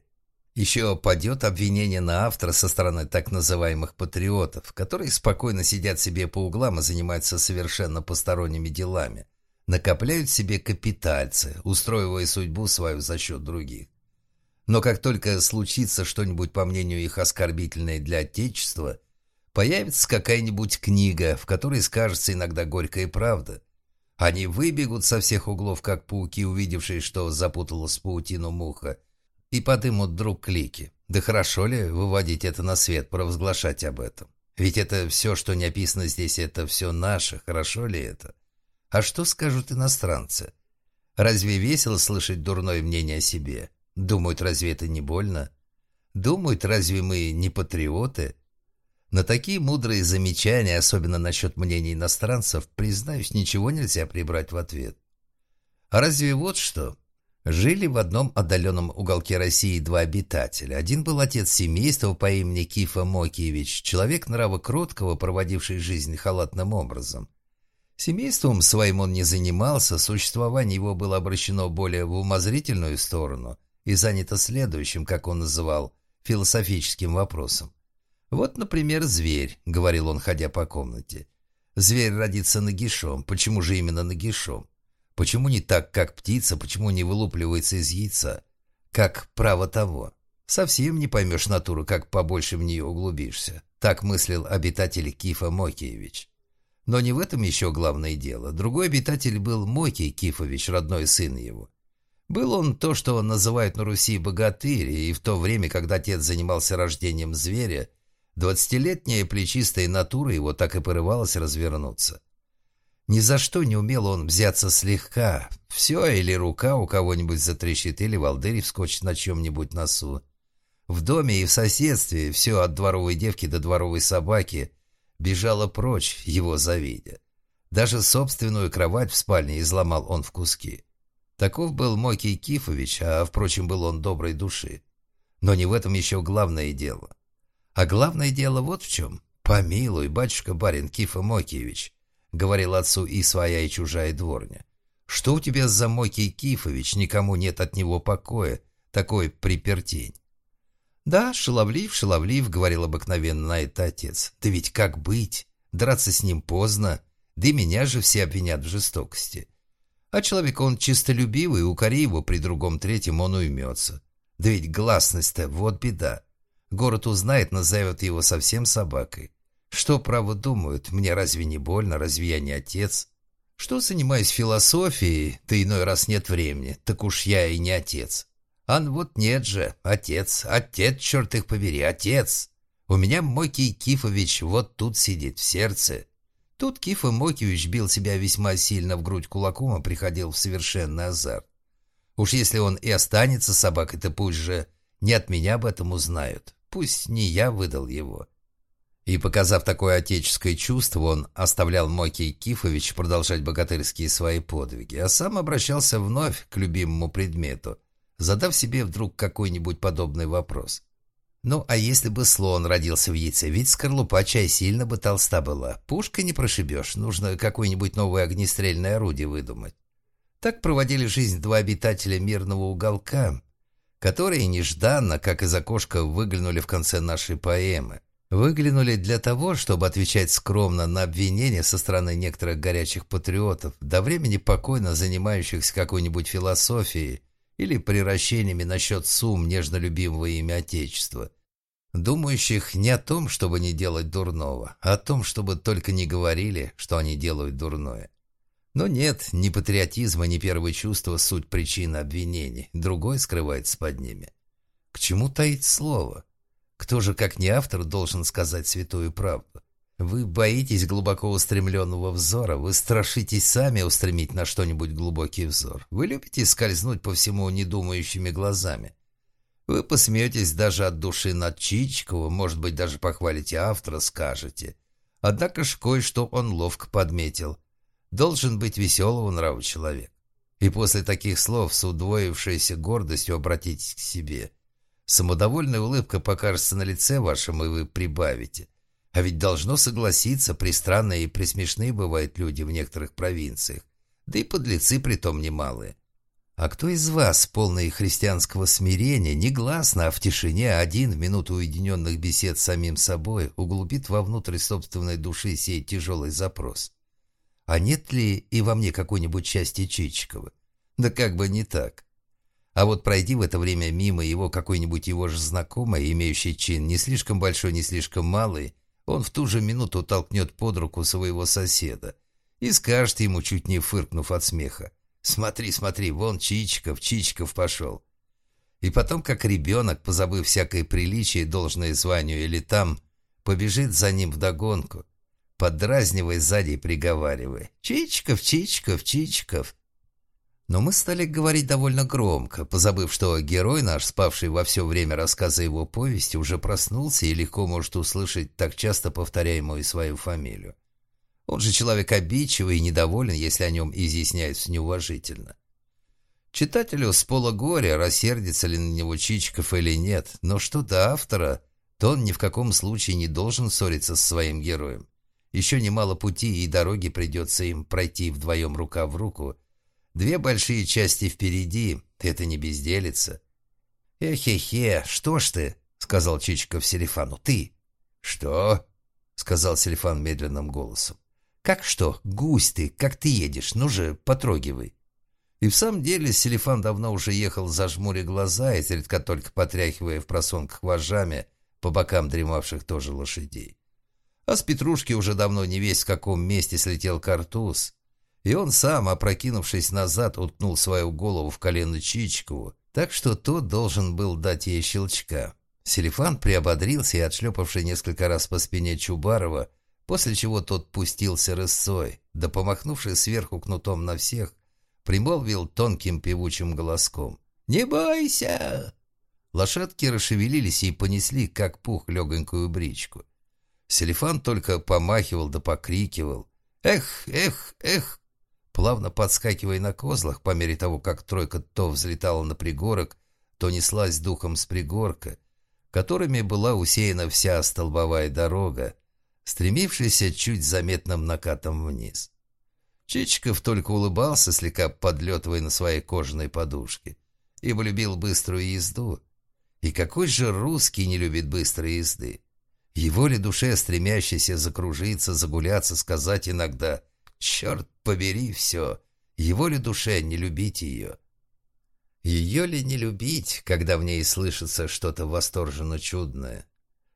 Еще падет обвинение на автора со стороны так называемых патриотов, которые спокойно сидят себе по углам и занимаются совершенно посторонними делами. Накопляют себе капитальцы, устроивая судьбу свою за счет других. Но как только случится что-нибудь, по мнению их, оскорбительное для Отечества, появится какая-нибудь книга, в которой скажется иногда горькая правда. Они выбегут со всех углов, как пауки, увидевшие, что запуталась паутину муха, и подымут друг клики. Да хорошо ли выводить это на свет, провозглашать об этом? Ведь это все, что не описано здесь, это все наше, хорошо ли это? А что скажут иностранцы? Разве весело слышать дурное мнение о себе? Думают, разве это не больно? Думают, разве мы не патриоты? На такие мудрые замечания, особенно насчет мнений иностранцев, признаюсь, ничего нельзя прибрать в ответ. А разве вот что? Жили в одном отдаленном уголке России два обитателя. Один был отец семейства по имени Кифа Мокиевич, человек нрава кроткого, проводивший жизнь халатным образом. Семейством своим он не занимался, существование его было обращено более в умозрительную сторону и занято следующим, как он называл, философическим вопросом. «Вот, например, зверь», — говорил он, ходя по комнате. «Зверь родится нагишом. Почему же именно нагишом? Почему не так, как птица, почему не вылупливается из яйца? Как право того? Совсем не поймешь натуру, как побольше в нее углубишься. Так мыслил обитатель Кифа Мокиевич. Но не в этом еще главное дело. Другой обитатель был Мокий Кифович, родной сын его. Был он то, что называют на Руси богатырь, и в то время, когда отец занимался рождением зверя, двадцатилетняя плечистая натура его так и порывалась развернуться. Ни за что не умел он взяться слегка. Все, или рука у кого-нибудь затрещит, или волдырь вскочит на чем-нибудь носу. В доме и в соседстве все от дворовой девки до дворовой собаки бежало прочь, его завидя. Даже собственную кровать в спальне изломал он в куски. Таков был Мокий Кифович, а, впрочем, был он доброй души. Но не в этом еще главное дело. А главное дело вот в чем. Помилуй, батюшка-барин Кифа Мокиевич, — говорил отцу и своя, и чужая дворня. «Что у тебя за Мокий Кифович? Никому нет от него покоя. Такой припертень». «Да, шаловлив, шаловлив», — говорил обыкновенно на это отец. «Да ведь как быть? Драться с ним поздно. Да и меня же все обвинят в жестокости. А человек он чистолюбивый, укори его при другом третьем, он уймется. Да ведь гласность-то вот беда. Город узнает, назовет его совсем собакой. Что, право, думают? Мне разве не больно? Разве я не отец? Что занимаюсь философией, да иной раз нет времени, так уж я и не отец. Ан вот нет же, отец, отец, черт их побери, отец. У меня Мокий Кифович вот тут сидит, в сердце. Тут Кифа Мокивич бил себя весьма сильно в грудь кулаком и приходил в совершенный азарт. Уж если он и останется собакой, то пусть же не от меня об этом узнают. Пусть не я выдал его. И, показав такое отеческое чувство, он оставлял Мокий Кифович продолжать богатырские свои подвиги, а сам обращался вновь к любимому предмету, задав себе вдруг какой-нибудь подобный вопрос. Ну, а если бы слон родился в яйце, ведь скорлупа чай сильно бы толста была. Пушкой не прошибешь, нужно какое-нибудь новое огнестрельное орудие выдумать. Так проводили жизнь два обитателя мирного уголка, которые нежданно, как из окошка, выглянули в конце нашей поэмы. Выглянули для того, чтобы отвечать скромно на обвинения со стороны некоторых горячих патриотов, до времени покойно занимающихся какой-нибудь философией или приращениями насчет сумм нежно любимого ими Отечества, думающих не о том, чтобы не делать дурного, а о том, чтобы только не говорили, что они делают дурное. Но нет, ни патриотизма, ни первого чувства суть причины обвинений, другой скрывается под ними. К чему таить слово? Кто же, как не автор, должен сказать святую правду? Вы боитесь глубоко устремленного взора, вы страшитесь сами устремить на что-нибудь глубокий взор. Вы любите скользнуть по всему недумающими глазами. Вы посмеетесь даже от души над Чичикова, может быть, даже похвалите автора, скажете. Однако ж кое-что он ловко подметил. Должен быть веселого нрава человек. И после таких слов с удвоившейся гордостью обратитесь к себе – Самодовольная улыбка покажется на лице вашем, и вы прибавите. А ведь должно согласиться, пристранные и присмешные бывают люди в некоторых провинциях, да и подлецы притом немалые. А кто из вас, полный христианского смирения, негласно, а в тишине один в минуту уединенных бесед с самим собой углубит вовнутрь собственной души сей тяжелый запрос? А нет ли и во мне какой-нибудь части Чичикова? Да как бы не так. А вот пройди в это время мимо его какой-нибудь его же знакомый, имеющий чин не слишком большой, не слишком малый, он в ту же минуту толкнет под руку своего соседа и скажет ему, чуть не фыркнув от смеха, Смотри, смотри, вон Чичиков, Чичиков пошел. И потом, как ребенок, позабыв всякое приличие, должное званию или там, побежит за ним вдогонку, подразнивая сзади и приговаривая «Чичиков, Чичиков, Чичиков». Но мы стали говорить довольно громко, позабыв, что герой наш, спавший во все время рассказа его повести, уже проснулся и легко может услышать так часто повторяемую свою фамилию. Он же человек обидчивый и недоволен, если о нем изъясняются неуважительно. Читателю с пола горя, рассердится ли на него Чичиков или нет, но что до автора, то он ни в каком случае не должен ссориться со своим героем. Еще немало пути и дороги придется им пройти вдвоем рука в руку. Две большие части впереди, это не безделица. «Эхе-хе, что ж ты?» — сказал Чичиков Селифану. «Ты?» «Что?» — сказал Селифан медленным голосом. «Как что? Гусь ты, как ты едешь? Ну же, потрогивай». И в самом деле Селифан давно уже ехал, зажмуря глаза, изредка только потряхивая в просонках вожжами по бокам дремавших тоже лошадей. А с Петрушки уже давно не весь в каком месте слетел картуз, и он сам, опрокинувшись назад, уткнул свою голову в колено Чичкову, так что тот должен был дать ей щелчка. Селифан приободрился и, отшлепавший несколько раз по спине Чубарова, После чего тот пустился рысцой, да помахнувший сверху кнутом на всех, примолвил тонким певучим голоском. «Не бойся!» Лошадки расшевелились и понесли, как пух, легонькую бричку. Селифан только помахивал да покрикивал. «Эх, эх, эх!» Плавно подскакивая на козлах, по мере того, как тройка то взлетала на пригорок, то неслась духом с пригорка, которыми была усеяна вся столбовая дорога, стремившийся чуть заметным накатом вниз. Чичиков только улыбался, слегка подлетывая на своей кожаной подушке, ибо любил быструю езду. И какой же русский не любит быстрой езды? Его ли душе, стремящейся закружиться, загуляться, сказать иногда «Черт побери все!» Его ли душе не любить ее? Ее ли не любить, когда в ней слышится что-то восторженно чудное?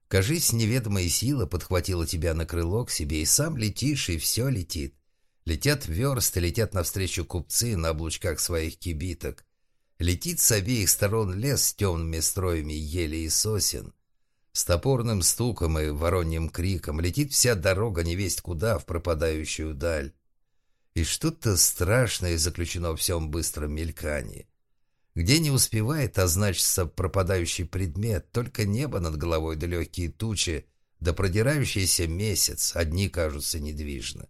Кажись, неведомая сила подхватила тебя на крыло к себе, и сам летишь, и все летит. Летят версты, летят навстречу купцы на облучках своих кибиток. Летит с обеих сторон лес с темными строями ели и сосен. С топорным стуком и вороньим криком летит вся дорога невесть куда в пропадающую даль. И что-то страшное заключено в всем быстром мелькании. Где не успевает означиться пропадающий предмет, только небо над головой да легкие тучи, да продирающийся месяц, одни кажутся недвижны.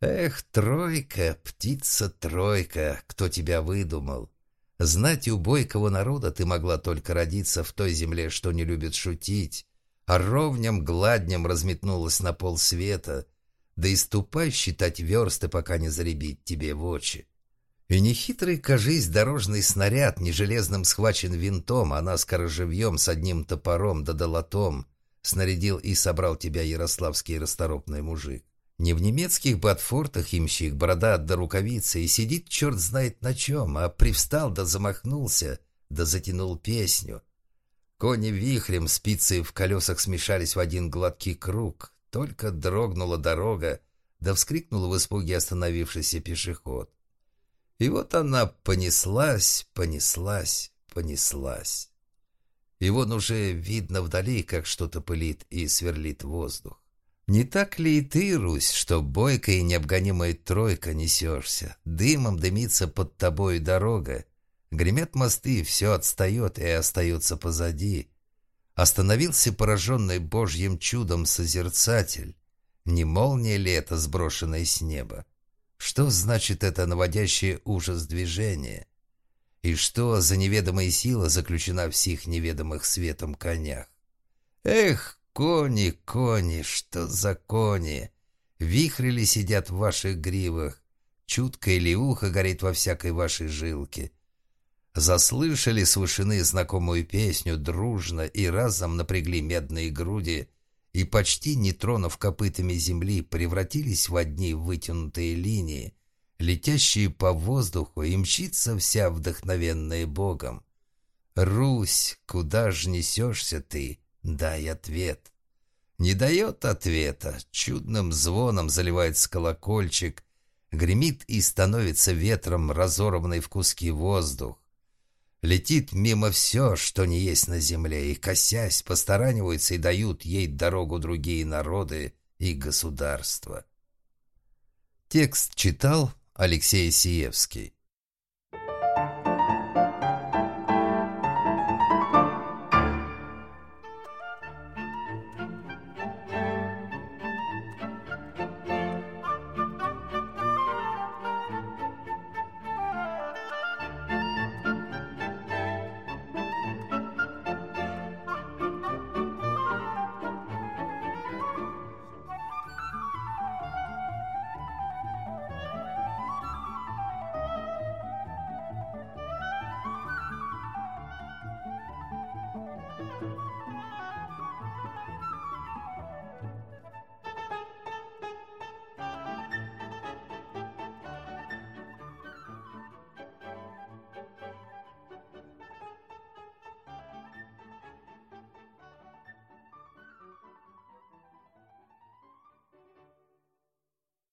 Эх, тройка, птица-тройка, кто тебя выдумал? Знать у бойкого народа ты могла только родиться в той земле, что не любит шутить, а ровнем гладнем разметнулась на пол света, да и ступай считать версты, пока не заребит тебе в очи. И нехитрый, кажись, дорожный снаряд, не железным схвачен винтом, а наскоро живьем с одним топором да долотом, снарядил и собрал тебя ярославский расторопный мужик. Не в немецких ботфортах имщик, борода до рукавицы, и сидит черт знает на чем, а привстал да замахнулся, да затянул песню. Кони вихрем, спицы в колесах смешались в один гладкий круг, только дрогнула дорога, да вскрикнул в испуге остановившийся пешеход. И вот она понеслась, понеслась, понеслась. И вон уже видно вдали, как что-то пылит и сверлит воздух. Не так ли и ты, Русь, что бойкая и необгонимая тройка несешься? Дымом дымится под тобой дорога. Гремят мосты, все отстает и остается позади. Остановился пораженный божьим чудом созерцатель. Не молния ли это, сброшенная с неба? Что значит это наводящее ужас движение? И что за неведомая сила заключена в сих неведомых светом конях? Эх, кони, кони, что за кони? Вихри ли сидят в ваших гривах? Чуткое ли ухо горит во всякой вашей жилке? заслышали с знакомую песню дружно и разом напрягли медные груди и, почти не тронув копытами земли, превратились в одни вытянутые линии, летящие по воздуху, и мчится вся вдохновенная Богом. «Русь, куда ж несешься ты? Дай ответ!» Не дает ответа, чудным звоном заливается колокольчик, гремит и становится ветром разорванный в куски воздух. Летит мимо все, что не есть на земле, и, косясь, постараниваются и дают ей дорогу другие народы и государства. Текст читал Алексей Сиевский.